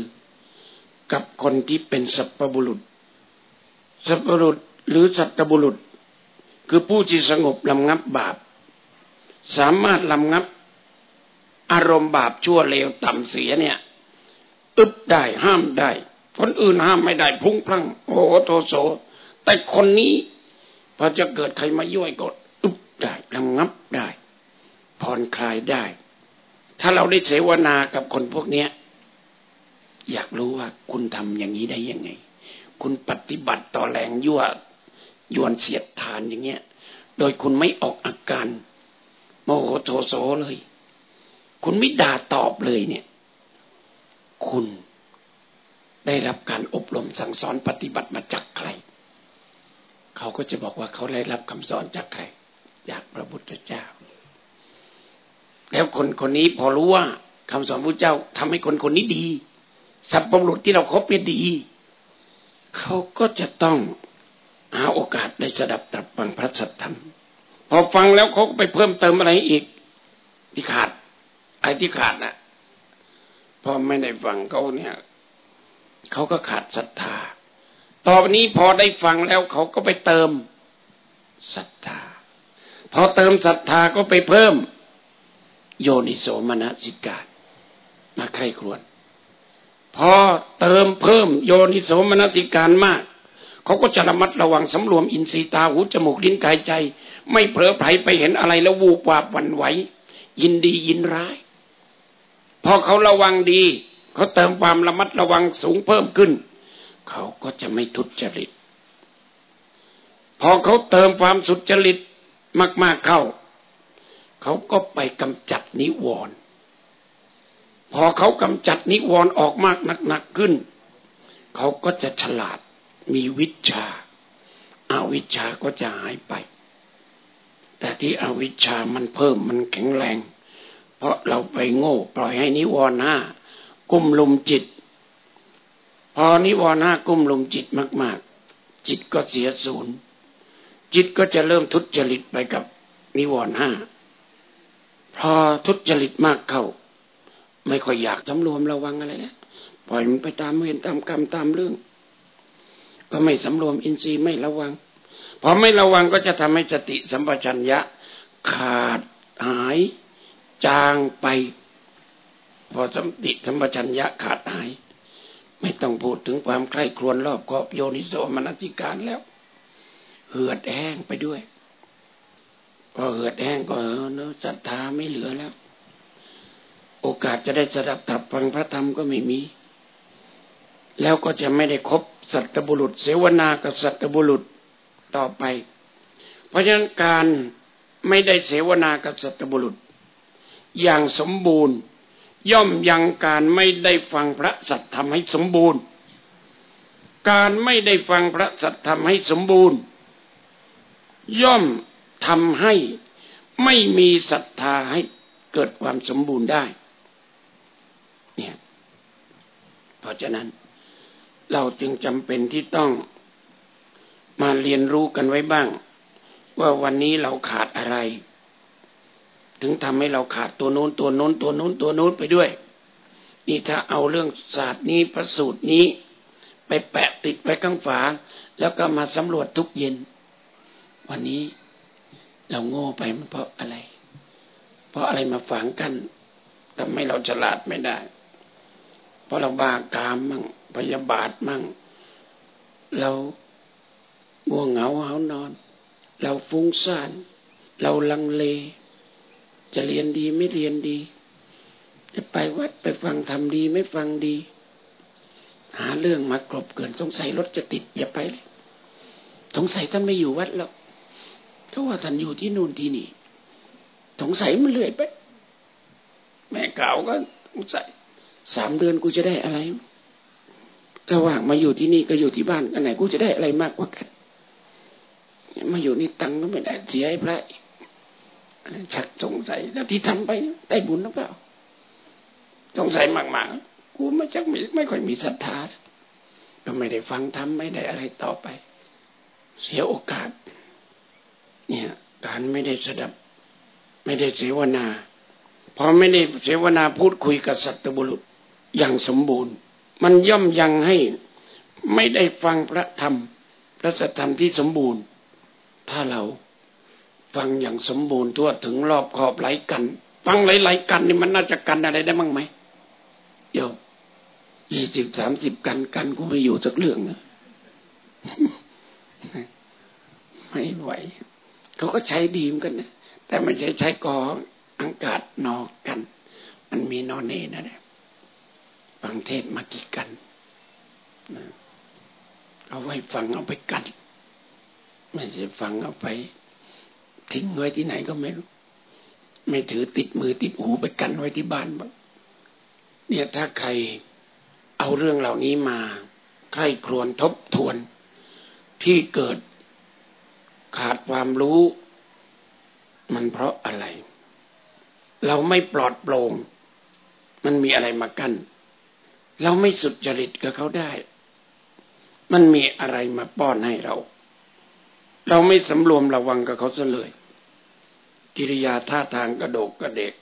กับคนที่เป็นสัพบุรุษ สัพบุรุษหรือสัตบุรุษ คือผู้ที่สงบลำงับบาป สามารถลำงับ อารมณ์บาปชั่วเลวต่ำเสียเนี่ย อึบได้ห้ามได้ คนอื่นห้ามไม่ได้พุ่งพลังโอ้โทโส แต่คนนี้พอจะเกิดใครมาย่อยก็อึบได้ระงับได้ผ่อนคลายได้ ถ้าเราได้เสวนากับคนพวกเนี้ยอยากรู้ว่าคุณทำอย่างนี้ได้ยังไง คุณปฏิบัติต่อแรงยั่ว ยวนเสียดทานอย่างเงี้ย โดยคุณไม่ออกอาการ โมโหโทโสเลย คุณไม่ด่าตอบเลยเนี่ย คุณได้รับการอบรมสั่งสอนปฏิบัติมาจากใคร เขาก็จะบอกว่าเขาได้รับคำสอนจากใคร จากพระพุทธเจ้า แล้วคนคนนี้พอรู้ว่าคำสอนพระเจ้าทำให้คนคนนี้ดีสัพพบุรุษที่เราคบเป็นดี เขาก็จะต้อง หาโอกาสได้สดับตรับฟังพระสัทธรรม พอฟังแล้วเขาก็ไปเพิ่มเติมอะไรอีกที่ขาดไอ้ที่ขาดนะ่ะพอไม่ได้ฟังเขาเนี่ยเขาก็ขาดศรัทธาต่อไปนี้พอได้ฟังแล้วเขาก็ไปเติมศรัทธา พอเติมศรัทธาก็ไปเพิ่ม โยนิโสมนสิกามาใครครวนพอเติมเพิ่มโยนิโสมนสิการมาก เขาก็จะระมัดระวังสำรวมอินทรีย์ตาหูจมูกลิ้นกายใจ ไม่เผลอไผลไปเห็นอะไรแล้ววูบวาบวันไหวยินดียินร้าย พอเขาระวังดี เขาเติมความระมัดระวังสูงเพิ่มขึ้น เขาก็จะไม่ทุจริต พอเขาเติมความสุจริตมาก ๆเข้า เขาก็ไปกำจัดนิวรณ์พอเขากำจัดนิวรณ์ออกมากหนักๆขึ้น เขาก็จะฉลาด มีวิชาอาวิชาก็จะหายไป แต่ที่อวิชามันเพิ่มมันแข็งแรง เพราะเราไปโง่ ปล่อยให้นิวรณ์ห้ากุมลุมจิต พอนิวรณ์ห้ากุมลุมจิตมาก ๆ จิตก็เสียศูนย์จิตก็จะเริ่มทุจริตไปกับนิวรณ์ห้าพอทุจริตมากเข้า ไม่ค่อยอยากสำรวมระวังอะไรแล้วปล่อยมันไปตามเวรตามกรรมตามเรื่อง ก็ไม่สำรวมอินทรีย์ไม่ระวังพอไม่ระวังก็จะทำให้สติสัมปชัญญะ ขาดหายจางไป พอสติสัมปชัญญะขาดหาย ไม่ต้องพูดถึงความใคร่ครวญรอบคอบโยนิโสมนสิการแล้ว เหือดแห้งไปด้วย พอเหือดแห้งก็เนอะศรัทธาไม่เหลือแล้ว โอกาสจะได้สดับตับฟังพระธรรมก็ไม่มี แล้วก็จะไม่ได้คบ สัตบุรุษ เสวนากับสัตบุรุษต่อไป เพราะฉะนั้นการไม่ได้เสวนากับสัตบุรุษ อย่างสมบูรณ์ ย่อมยังการไม่ได้ฟังพระสัตธรรมให้สมบูรณ์ การไม่ได้ฟังพระสัตธรรมให้สมบูรณ์ ย่อมทำให้ไม่มีศรัทธาให้เกิดความสมบูรณ์ได้ เนี่ย เพราะฉะนั้น เราจึงจำเป็นที่ต้องมาเรียนรู้กันไว้บ้าง ว่าวันนี้เราขาดอะไร ถึงทำให้เราขาดตัวโน้นตัวโน้นตัวโน้นตัวโน้นไปด้วย นี่ถ้าเอาเรื่องศาสตร์นี้พระสูตรนี้ ไปแปะติดไว้ข้างฝา แล้วก็มาสำรวจทุกเย็น วันนี้เราโง่ไปมันเพราะอะไร เพราะอะไรมาฝังกันทำให้เราฉลาดไม่ได้ ราะเราบากามมั่งพยาบาทมั่ง เราง่วงเหงาเหานอน เราฟุ้งซ่าน เราลังเล จะเรียนดีไม่เรียนดี จะไปวัดไปฟังทำดีไม่ฟังดี หาเรื่องมากรบเกินสงสัยรถจะติดอย่าไปเลยสงสัยท่านไม่อยู่วัดแล้วเพราะว่าท่านอยู่ที่นู่นที่นี่สงสัยมันเลื่อยไป แม่เก่าก็สงสัย สามเดือนกูจะได้อะไรถ้าว่างมาอยู่ที่นี่ก็อยู่ที่บ้านกันไหนกูจะได้อะไรมากกว่ากัน มาอยู่นี่ตังก็ไม่ได้เสียให้พระชักสงสัยแล้วที่ทำไปได้บุญหรือเปล่าสงสัยมากๆกูไม่ชักไม่ไม่ค่อยมีศรัทธาก็ไม่ได้ฟังทำไม่ได้อะไรต่อไป เสียโอกาส เนี่ย การไม่ได้สดับ ไม่ได้เสวนาพอไม่ได้เสวนาพูดคุยกับสัตบุรุษ อย่างสมบูรณ์ มันย่อมยังให้ไม่ได้ฟังพระธรรม พระสัทธรรมที่สมบูรณ์ ถ้าเราฟังอย่างสมบูรณ์ทั่วถึงรอบขอบไหลกัน ฟังไหลๆกันนี่มันน่าจะกันอะไรได้บ้างไหมโยมยี่สิบสามสิบกันกันกูไม่อยู่สักเรื่องนะไม่ไหว เขาก็ใช้ดีมกันนะแต่ไม่ใช่ใช้กออากาศนอกกัน มันมีนอนเนนะเนี่ย ฟังเทศมากี่กันนะเอาไว้ฟังเอาไปกันไม่ใช่ฟังเอาไป ทิ้งไว้ที่ไหนก็ไม่รู้ ไม่ถือติดมือติดหูไปกันไว้ที่บ้านบ้างเนี่ยถ้าใครเอาเรื่องเหล่านี้มาใครครวนทบทวน ที่เกิดขาดความรู้ มันเพราะอะไร เราไม่ปลอดโปร่งมันมีอะไรมากัน้น เราไม่สุดจริตกับเขาได้ มันมีอะไรมาป้อนให้เรา เราไม่สำรวมระวังกับเขาซะเลย กิริยาท่าทางกระโดกกระเดก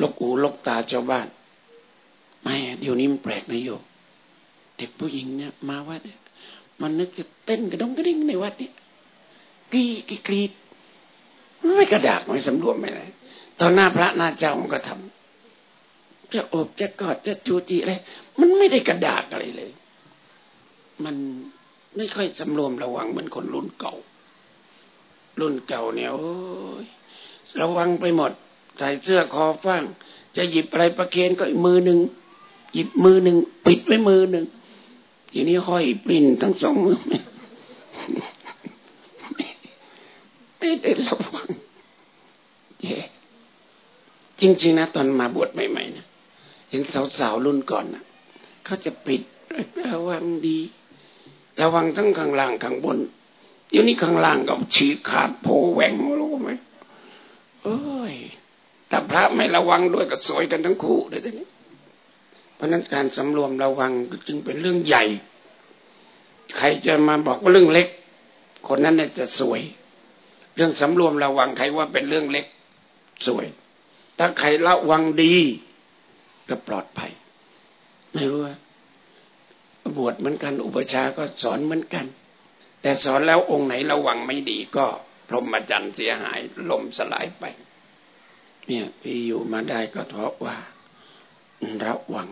ลกหูลกตาชาวบ้าน ไม่เดี๋ยวนี้มันแปลกนะโยเด็กผู้หญิงเนี่ย มาวัดเนี่ยมันนึกจะเต้นกระดงกระดิ่งในวัดเนี่ยกรีดกรีดไม่กระดากไม่สำรวมไม่ไรตอนหน้าพระหน้าเจ้ามันก็ทำ จะอบจะกอดจะจูจีอะไรมันไม่ได้กระดากอะไรเลย มันไม่ค่อยสำรวมระวังเหมือนคนรุ่นเก่า รุ่นเก่าเนี่ยโอ้ยระวังไปหมด ใส่เสื้อคอฟ้าง จะหยิบอะไรประเคนก็อีกมือหนึ่งหยิบมือหนึ่งปิดไว้มือหนึ่งทีนี้ห้อยปลิ้นทั้งสองมือไม่ได้ระวังเย่จริง ๆ นะ ตอนมาบวชใหม่ ๆ นะ เห็นสาวๆรุ่นก่อนนะเขาจะปิดระวังดี ระวังทั้งข้างล่างข้างบนเดี๋ยวนี้ข้างล่างก็ฉีกขาดโผแหวงรู้ไหมเอ้ยแต่พระไม่ระวังด้วยก็สวยกันทั้งคู่เลยทีนี้เพราะนั้นการสำรวมระวังจึงเป็นเรื่องใหญ่ ใครจะมาบอกว่าเรื่องเล็ก คนนั้นเนี่ยจะสวย เรื่องสำรวมระวังใครว่าเป็นเรื่องเล็ก สวย ถ้าใครระวังดี ก็ปลอดภัย ไม่รู้ว่าบวชเหมือนกัน อุปชาก็สอนเหมือนกัน แต่สอนแล้วองค์ไหนระวังไม่ดีก็พรหมจรรย์เสียหายล่มสลายไป เนี่ยที่อยู่มาได้ก็เพราะว่าระวัง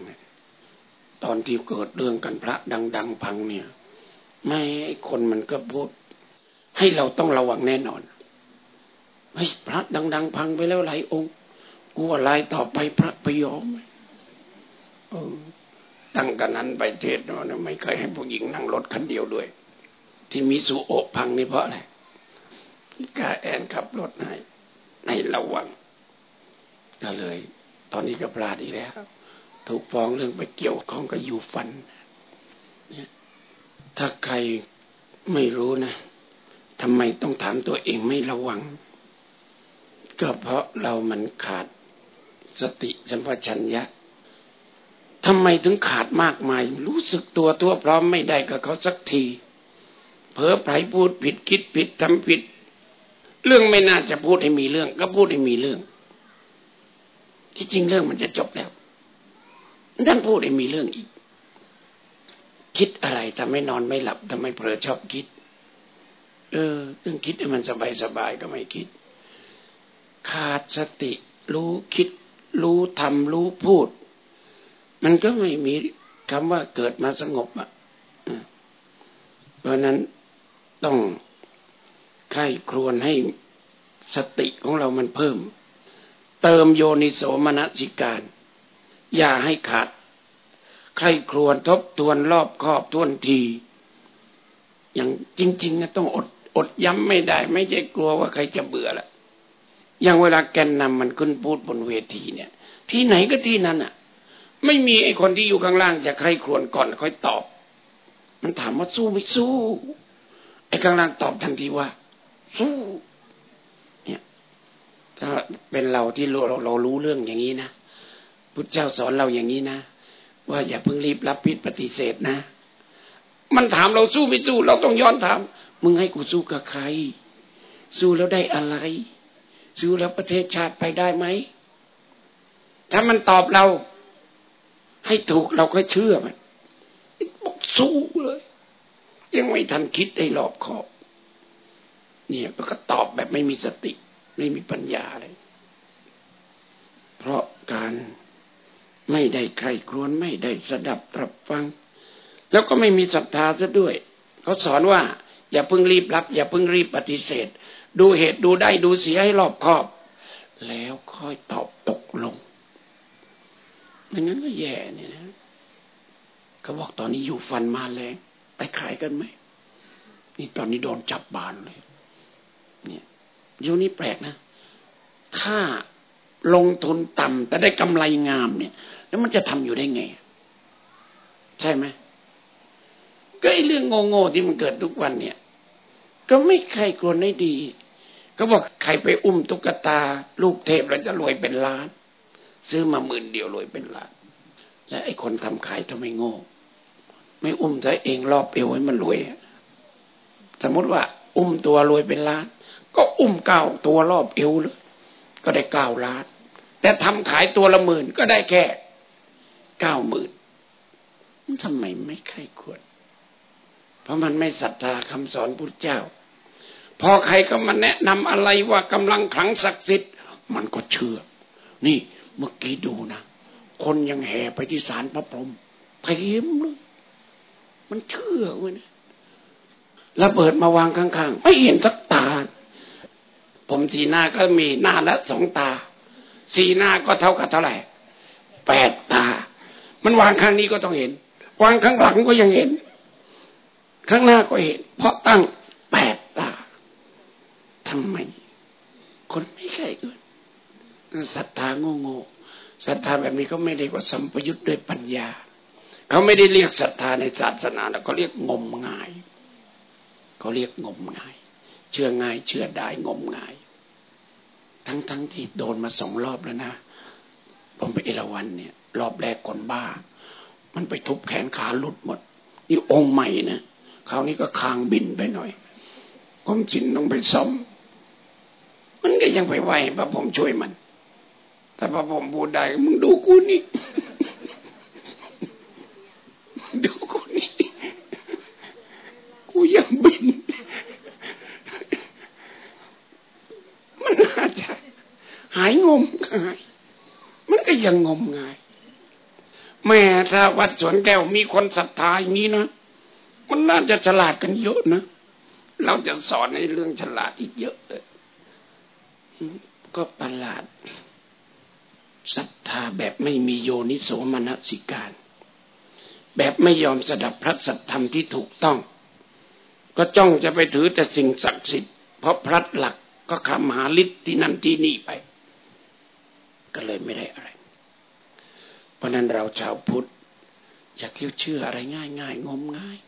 ตอนที่เกิดเรื่องกันพระดัง ๆ พังเนี่ย ไม่คนมันก็พูด ให้เราต้องระวังแน่นอนเฮ้ยพระดัง ๆ พังไปแล้วหลายองค์กูว่าลายต่อไปพระพยอม ตั้งกันนั้นไปเทศเนาะไม่เคยให้ผู้หญิงนั่งรถคันเดียวด้วย ที่มีสุโอพังนี่เพราะอะไรกาแอนขับรถให้ให้ระวังก็เลย ตอนนี้ก็พลาดอีกแล้ว ถูกฟ้องเรื่องไปเกี่ยวข้องกับยูฟันเนี่ยถ้าใครไม่รู้นะทำไมต้องถามตัวเองไม่ระวัง ก็เพราะเรามันขาดสติสัมปชัญญะ ทำไมถึงขาดมากมาย รู้สึกตัวตัวพร้อมไม่ได้กับเขาสักที เผลอไผพูดผิดคิดผิดทำผิด เรื่องไม่น่าจะพูดให้มีเรื่อง ก็พูดให้มีเรื่อง ที่จริงเรื่องมันจะจบแล้วดันพูดให้มีเรื่องอีก คิดอะไรทำให้นอนไม่หลับทำไมเผลอชอบคิด เออต้องคิดให้มันสบายสบายก็ไม่คิด ขาดสติ รู้คิด รู้ทำรู้พูด มันก็ไม่มีคำว่าเกิดมาสงบอะเพราะนั้นต้องใคร่ครวญให้สติของเรามันเพิ่ม เติมโยนิโสมนสิการ อย่าให้ขาดใครครวญทบทวนรอบครอบทวนที อย่างจริง ๆนะต้องอดอดย้ำไม่ได้ ไม่ใช่กลัวว่าใครจะเบื่อละอย่างเวลาแกนนำมันขึ้นพูดบนเวทีเนี่ย ที่ไหนก็ที่นั้นอะ ไม่มีไอ้คนที่อยู่ข้างล่างจะใครครวญก่อนค่อยตอบ มันถามว่าสู้ไม่สู้ ไอ้ข้างล่างตอบทันทีว่า สู้ เนี่ยถ้าเป็นเราที่เราเรารู้เรื่องอย่างนี้นะพุทธเจ้าสอนเราอย่างนี้นะ ว่าอย่าเพิ่งรีบรับพิษปฏิเสธนะ มันถามเราสู้ไม่สู้ เราต้องย้อนถาม มึงให้กูสู้กับใคร สู้แล้วได้อะไร สู้แล้วประเทศชาติไปได้ไหมถ้ามันตอบเรา ให้ถูกเราก็เชื่อมันบอกสู้เลย ยังไม่ทันคิดได้รอบขอบ เนี่ยก็ตอบแบบไม่มีสติ ไม่มีปัญญาเลย เพราะการไม่ได้ใครครวนไม่ได้สดับรับฟัง แล้วก็ไม่มีศรัทธาซะด้วย เขาสอนว่า อย่าเพิ่งรีบรับ อย่าเพิ่งรีบปฏิเสธ ดูเหตุดูได้ดูเสียให้รอบคอบ แล้วค่อยตอบตกลง ไม่งั้นก็แย่เนี่ยนะเขาบอกตอนนี้อยู่ฟันมาแรงไปขายกันไหมนี่ตอนนี้โดนจับบานเลย เนี่ยยุนี้แปลกนะ ถ้าลงทุนต่ำแต่ได้กำไรงามเนี่ย แล้วมันจะทำอยู่ได้ไง ใช่ไหมก็ไอ้เรื่องโง่ๆที่มันเกิดทุกวันเนี่ย ก็ไม่ใครกลัวได้ดี ก็บอกใครไปอุ้มตุ๊กตา ลูกเทพแล้วจะรวยเป็นล้าน ซื้อมาหมื่นเดียวรวยเป็นล้านและไอ้คนทำขายทำไมโง่ ไม่อุ้มตัวเองรอบเอวให้มันรวย สมมติว่า อุ้มตัวรวยเป็นล้าน ก็อุ้มเก้าตัวรอบเอวเลยก็ได้เก้าล้าน แต่ทำขายตัวละหมื่นก็ได้แค่เก้าหมื่นทำไมไม่ใครควร เพราะมันไม่ศรัทธาคำสอนพุทธเจ้า พอใครก็มาแนะนำอะไรว่ากำลังขลังศักดิ์สิทธิ์ มันก็เชื่อ นี่ เมื่อกี้ดูนะคนยังแห่ไปที่ศาลพระพรหมเต็มเลยมันเชื่อเว้ยนะระเบิดมาวางข้างๆ ไม่เห็นสักตา ผมสีหน้าก็มีหน้าละสองตา สีหน้าก็เท่ากับเท่าไหร่แปดตา มันวางข้างนี้ก็ต้องเห็น วางข้างหลังก็ยังเห็น ข้างหน้าก็เห็น เพราะตั้งแปดตาทำไม คนไม่ใช่เกิน ศรัทธาโง่โง่ศรัทธาแบบนี้ก็ไม่ได้ว่าสัมปยุทธ์ด้วยปัญญา เขาไม่ได้เรียกศรัทธาในศาสนาแล้วก็เรียกงมงายเขาเรียกงมงาย เชื่อง่าย เชื่อได้งมงาย ทั้งทั้งที่โดนมาสองรอบแล้วนะผมไปเอราวันเนี่ย รอบแรกคนบ้า มันไปทุบแขนขาหลุดหมด นี่องค์ใหม่นะคราวนี้ก็คางบินไปหน่อยผมจินต้องไปซ่อม มันก็ยังไปไหวพระผมช่วยมัน แต่พระผมพูดได้มึงดูกูนี่ดูกูนี่กูยังบินน่าจะหายงมงาย มันก็ยังงมงาย แม่ถ้าวัดสวนแก้วมีคนศรัทธาอย่างนี้นะมันน่าจะฉลาดกันเยอะนะ เราจะสอนในเรื่องฉลาดอีกเยอะเลยก็ประหลาด ศรัทธาแบบไม่มีโยนิโสมนสิการ แบบไม่ยอมสดับพระสัทธรรมที่ถูกต้อง ก็จ้องจะไปถือแต่สิ่งศักดิ์สิทธิ์เพราะพระหลักก็ขำหาฤทธิ์ที่นั่นที่นี่ไป ก็เลยไม่ได้อะไร เพราะนั้นเราชาวพุทธอยากเชื่ออะไรง่ายง่ายงมง่าย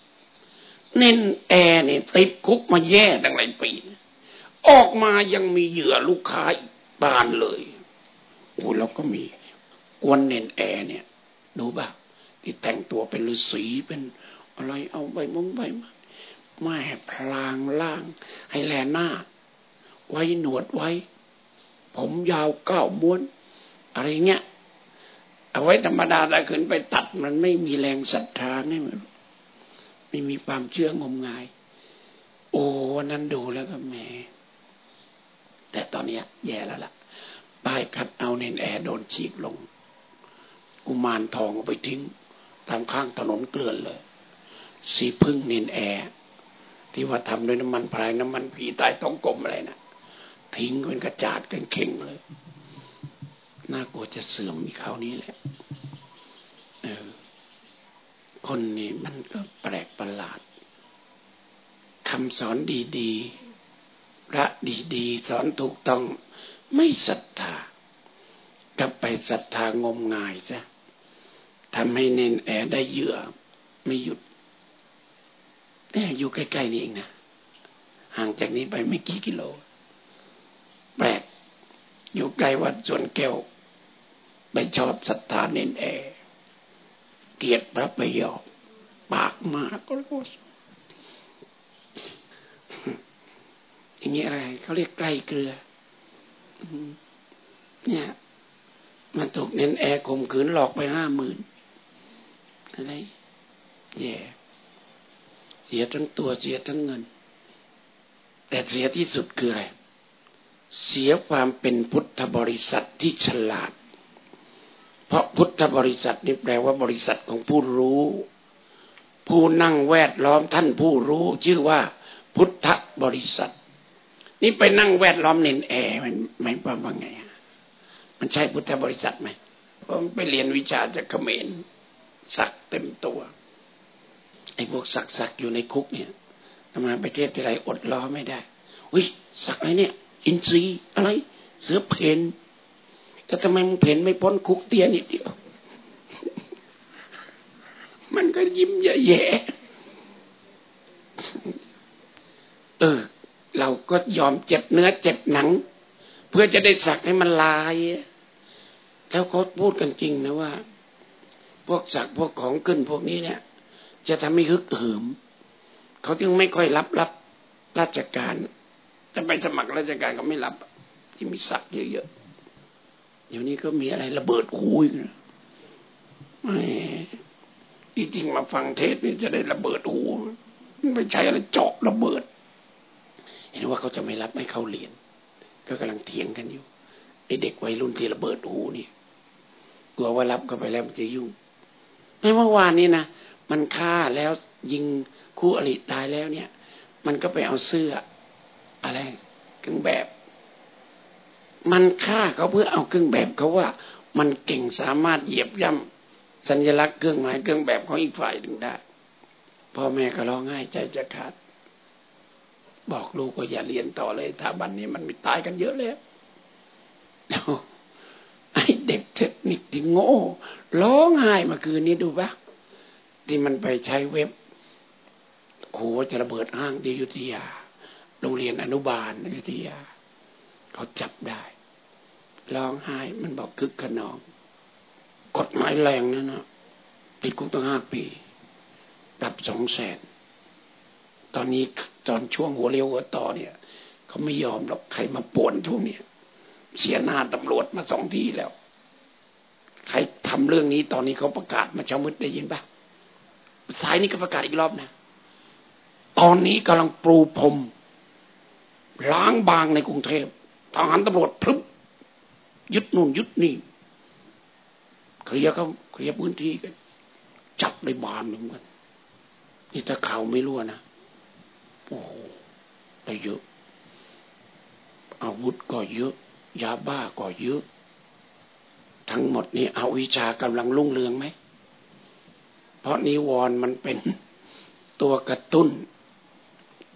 เน้นแอร์เนี่ยติดคุกมาแย่ตั้งหลายปีนะออกมายังมีเหยื่อลูกค้าบานเลย โอ้เราก็มีกวนเน้นแอร์เนี่ย ดูบ้าที่แต่งตัวเป็นฤาษีเป็นอะไรเอาใบมงใบมาไม่พลางล่าง ให้แลหน้า ไว้หนวดไว้ ผมยาวเก้าม้วน อะไรเงี้ย เอาไว้ธรรมดาแต่ขึ้นไปตัดมันไม่มีแรงศรัทธาไม่ไม่มีความเชื่องมงาย โอ้นั้นดูแล้วก็แหมแต่ตอนนี้แย่แล้วล่ะ ป้ายคัดเอาเนนแอร์โดนฉีกลง กุมารทองไปทิ้ง ตามข้างถนนเกลื่อนเลย สีพึ่งเนนแอร์ที่ว่าทำด้วยน้ำมันพรายน้ำมันผีตายต้องกลมอะไรนะทิ้งเป็นกระจาดกันเข่งเลยน่ากลัวจะเสื่อมมีคราวนี้แหละเออคนนี้มันก็แปลกประหลาดคำสอนดีๆพระดีๆ สอนถูกต้อง ไม่ศรัทธากลับไปศรัทธางมงายซะทำให้เน้นแอได้เยื่อไม่หยุดแต่อยู่ใกล้ๆนี่เองนะห่างจากนี้ไปไม่กี่กิโล แปลกอยู่ใกล้วัดสวนแก้ว ไปชอบศรัทธาเน้นแอเกียรติพระประยอบปากมากก็รู้อย่างนี้อะไรเขาเรียกใกล้เกลือ เนี่ย มันถูกเน้นแอร์ข่มขืนหลอกไปห้าหมื่นอะไรแย่เสียทั้งตัวเสียทั้งเงิน แต่เสียที่สุดคืออะไรเสียความเป็นพุทธบริษัทที่ฉลาด เพราะพุทธบริษัทนี่แปลว่าบริษัทของผู้รู้ ผู้นั่งแวดล้อมท่านผู้รู้ ชื่อว่า พุทธบริษัท นี่ไปนั่งแวดล้อมเนนแอร์มันหมายความว่าไงมันใช่พุทธบริษัทไหมผมไปเรียนวิชาจากเขมรสักเต็มตัว ไอ้พวกสักสักอยู่ในคุกเนี่ยมาประเทศที่ไรอดล้อไม่ได้อุ้ยสักอะไรเนี่ย อินทรีอะไร เสือเพนก็ทำไมมึงเพนไม่พ้นคุกเตี้ยนิดเดียว มันก็ยิ้มแย่เออ เราก็ยอมเจ็บเนื้อเจ็บหนัง เพื่อจะได้สักให้มันลาย แล้วเขาพูดกันจริงนะว่า พวกสักพวกของขึ้นพวกนี้เนี่ย จะทำให้ฮึกเหิม เขาจึงไม่ค่อยรับรับราชการแต่ไปสมัครราชการก็ไม่รับ ที่มีสักเยอะๆ เดี๋ยวนี้ก็มีอะไรระเบิดหูอีกนะไม่ที่จริงมาฟังเทศนี่จะได้ระเบิดหูไม่ใช่อะไรเจาะระเบิด เห็นว่าเขาจะไม่รับให้เขาเรียน ก็กำลังเถียงกันอยู่ไอเด็กวัยรุ่นที่ระเบิดหูนี่กลัวว่ารับเข้าไปแล้วมันจะยุ่งในเมื่อวานนี้นะมันฆ่าแล้วยิงคู่อริตายแล้วเนี่ย มันก็ไปเอาเสื้อ อะไรเครื่องแบบ มันฆ่าเขาเพื่อเอาเครื่องแบบเขาว่า มันเก่งสามารถเหยียบย่ำสัญลักษณ์เครื่องหมายเครื่องแบบของอีกฝ่ายหนึ่งได้พ่อแม่ก็ร้องไห้ใจจะขาด บอกลูกว่าอย่าเรียนต่อเลยถ้าบันนี้มันมีตายกันเยอะแล้วไอ้เด็กเทคนิคที่โง่ร้องไห้มื่อคืนนี้ดูปะที่มันไปใช้เว็บขู่ว่าจะระเบิดห้างที่ยุทธยา โรงเรียนอนุบาลยุทธยา เขาจับได้ร้องไห้มันบอกคึกขนอง กฎหมายแรงนั่นนะติดคุกตั้งห้าปีปรับสองแสน ตอนนี้ตอนช่วงหัวเรียวหัวต่อเนี่ยเขาไม่ยอมหรอกใครมาป่วนช่วงนี้เสียหน้าตำรวจมาสองที่แล้ว ใครทำเรื่องนี้ตอนนี้เขาประกาศมาเช้ามืดได้ยินปะสายนี้ก็ประกาศอีกรอบนะตอนนี้กำลังปรูพรมล้างบางในกรุงเทพทหารตำรวจพลึบยึดนู่นยึดนี่เคลียร์เขาเคลียร์พื้นที่กันจับได้บานเหมือนกันนี่ถ้าข่าวไม่รู้นะ โอ้โหได้เยอะอาวุธก็เยอะ ยาบ้าก็เยอะ ทั้งหมดนี้เอาวิชากำลังรุ่งเรืองไหม เพราะนิวรณ์มันเป็นตัวกระตุ้น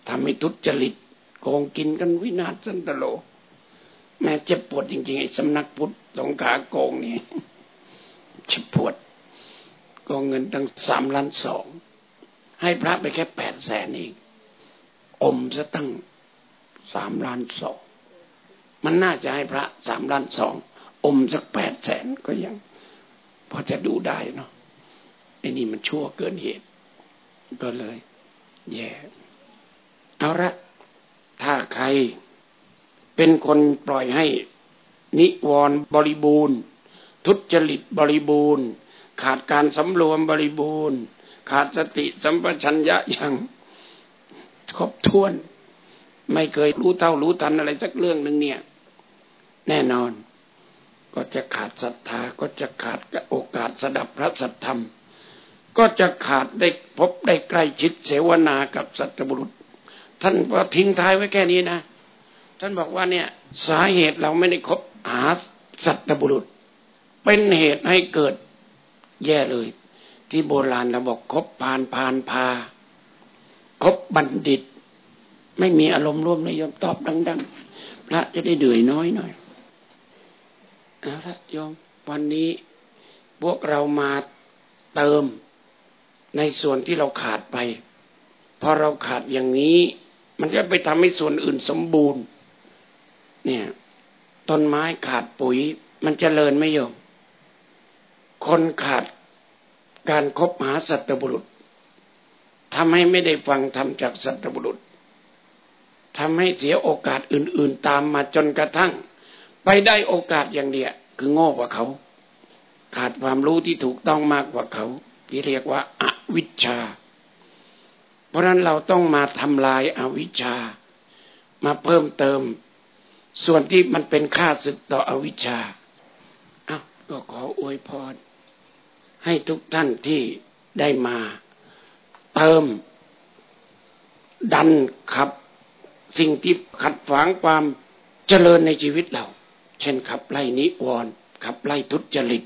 ทำให้ทุจริตโกงกินกันวินาศสันตโล แม้เจ็บปวดจริงๆไอ้สำนักพุทธสงขาโกงนี่เจ็บปวดโกงเงินตั้งสามล้านสอง ให้พระไปแค่แปดแสนเอง อมจะตั้งสามล้านสอง มันน่าจะให้พระสามล้านสอง อมสักแปดแสนก็ยัง พอจะดูได้เนาะไอ้นี่มันชั่วเกินเหตุ ก็เลย แย่เอาละ ถ้าใครเป็นคนปล่อยให้ นิวรณ์บริบูรณ์ ทุจริตบริบูรณ์ ขาดการสำรวมบริบูรณ์ ขาดสติสัมปชัญญะอย่าง ครบถ้วน ไม่เคยรู้เท่ารู้ทันอะไรสักเรื่องหนึ่งเนี่ย แน่นอน ก็จะขาดศรัทธาก็จะขาดโอกาสสดับพระสัทธรรม ก็จะขาดได้พบได้ใกล้ชิดเสวนากับสัตบุรุษ ท่านก็ทิ้งท้ายไว้แค่นี้นะ ท่านบอกว่าเนี่ย สาเหตุเราไม่ได้คบหาสัตบุรุษ เป็นเหตุให้เกิดแย่เลย ที่โบราณเราบอกคบพานพานพา คบบัณฑิต ไม่มีอารมณ์ร่วมในยมตอบดัง ๆ พระจะได้เดือยน้อยหน่อยเอาละโยมวันนี้พวกเรามาเติมในส่วนที่เราขาดไปพอเราขาดอย่างนี้ มันจะไปทำให้ส่วนอื่นสมบูรณ์ เนี่ยต้นไม้ขาดปุ๋ย มันจเจริญไม่ยอมคนขาดการคบหาสัตบุรุษ ทำให้ไม่ได้ฟังธรรมจากสัตบุรุษทำให้เสียโอกาสอื่น ๆ ตามมาจนกระทั่ง ไปได้โอกาสอย่างเดียวคือโง่กว่าเขา ขาดความรู้ที่ถูกต้องมากกว่าเขาที่เรียกว่าอาวิชชา เพราะนั้นเราต้องมาทำลายอาวิชชา มาเพิ่มเติม ส่วนที่มันเป็นค่าศึกต่ออวิชชาอ้าวก็ขออวยพรให้ทุกท่านที่ได้มา เติม ดันขับ สิ่งที่ขัดขวางความเจริญในชีวิตเรา เช่นขับไล่นิวรณ์ขับไล่ทุจริต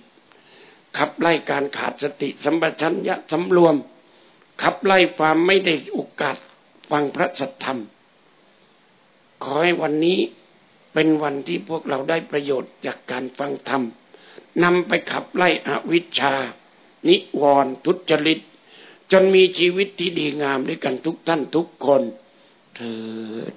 ขับไล่การขาดสติสัมปชัญญะสำรวม ขับไล่ความไม่ได้โอกาสฟังพระสัทธรรม ขอให้วันนี้เป็นวันที่พวกเราได้ประโยชน์จากการฟังธรรมนำไปขับไล่อวิชชา นิวรณ์ทุจริต จนมีชีวิตที่ดีงามด้วยกันทุกท่านทุกคนเถิด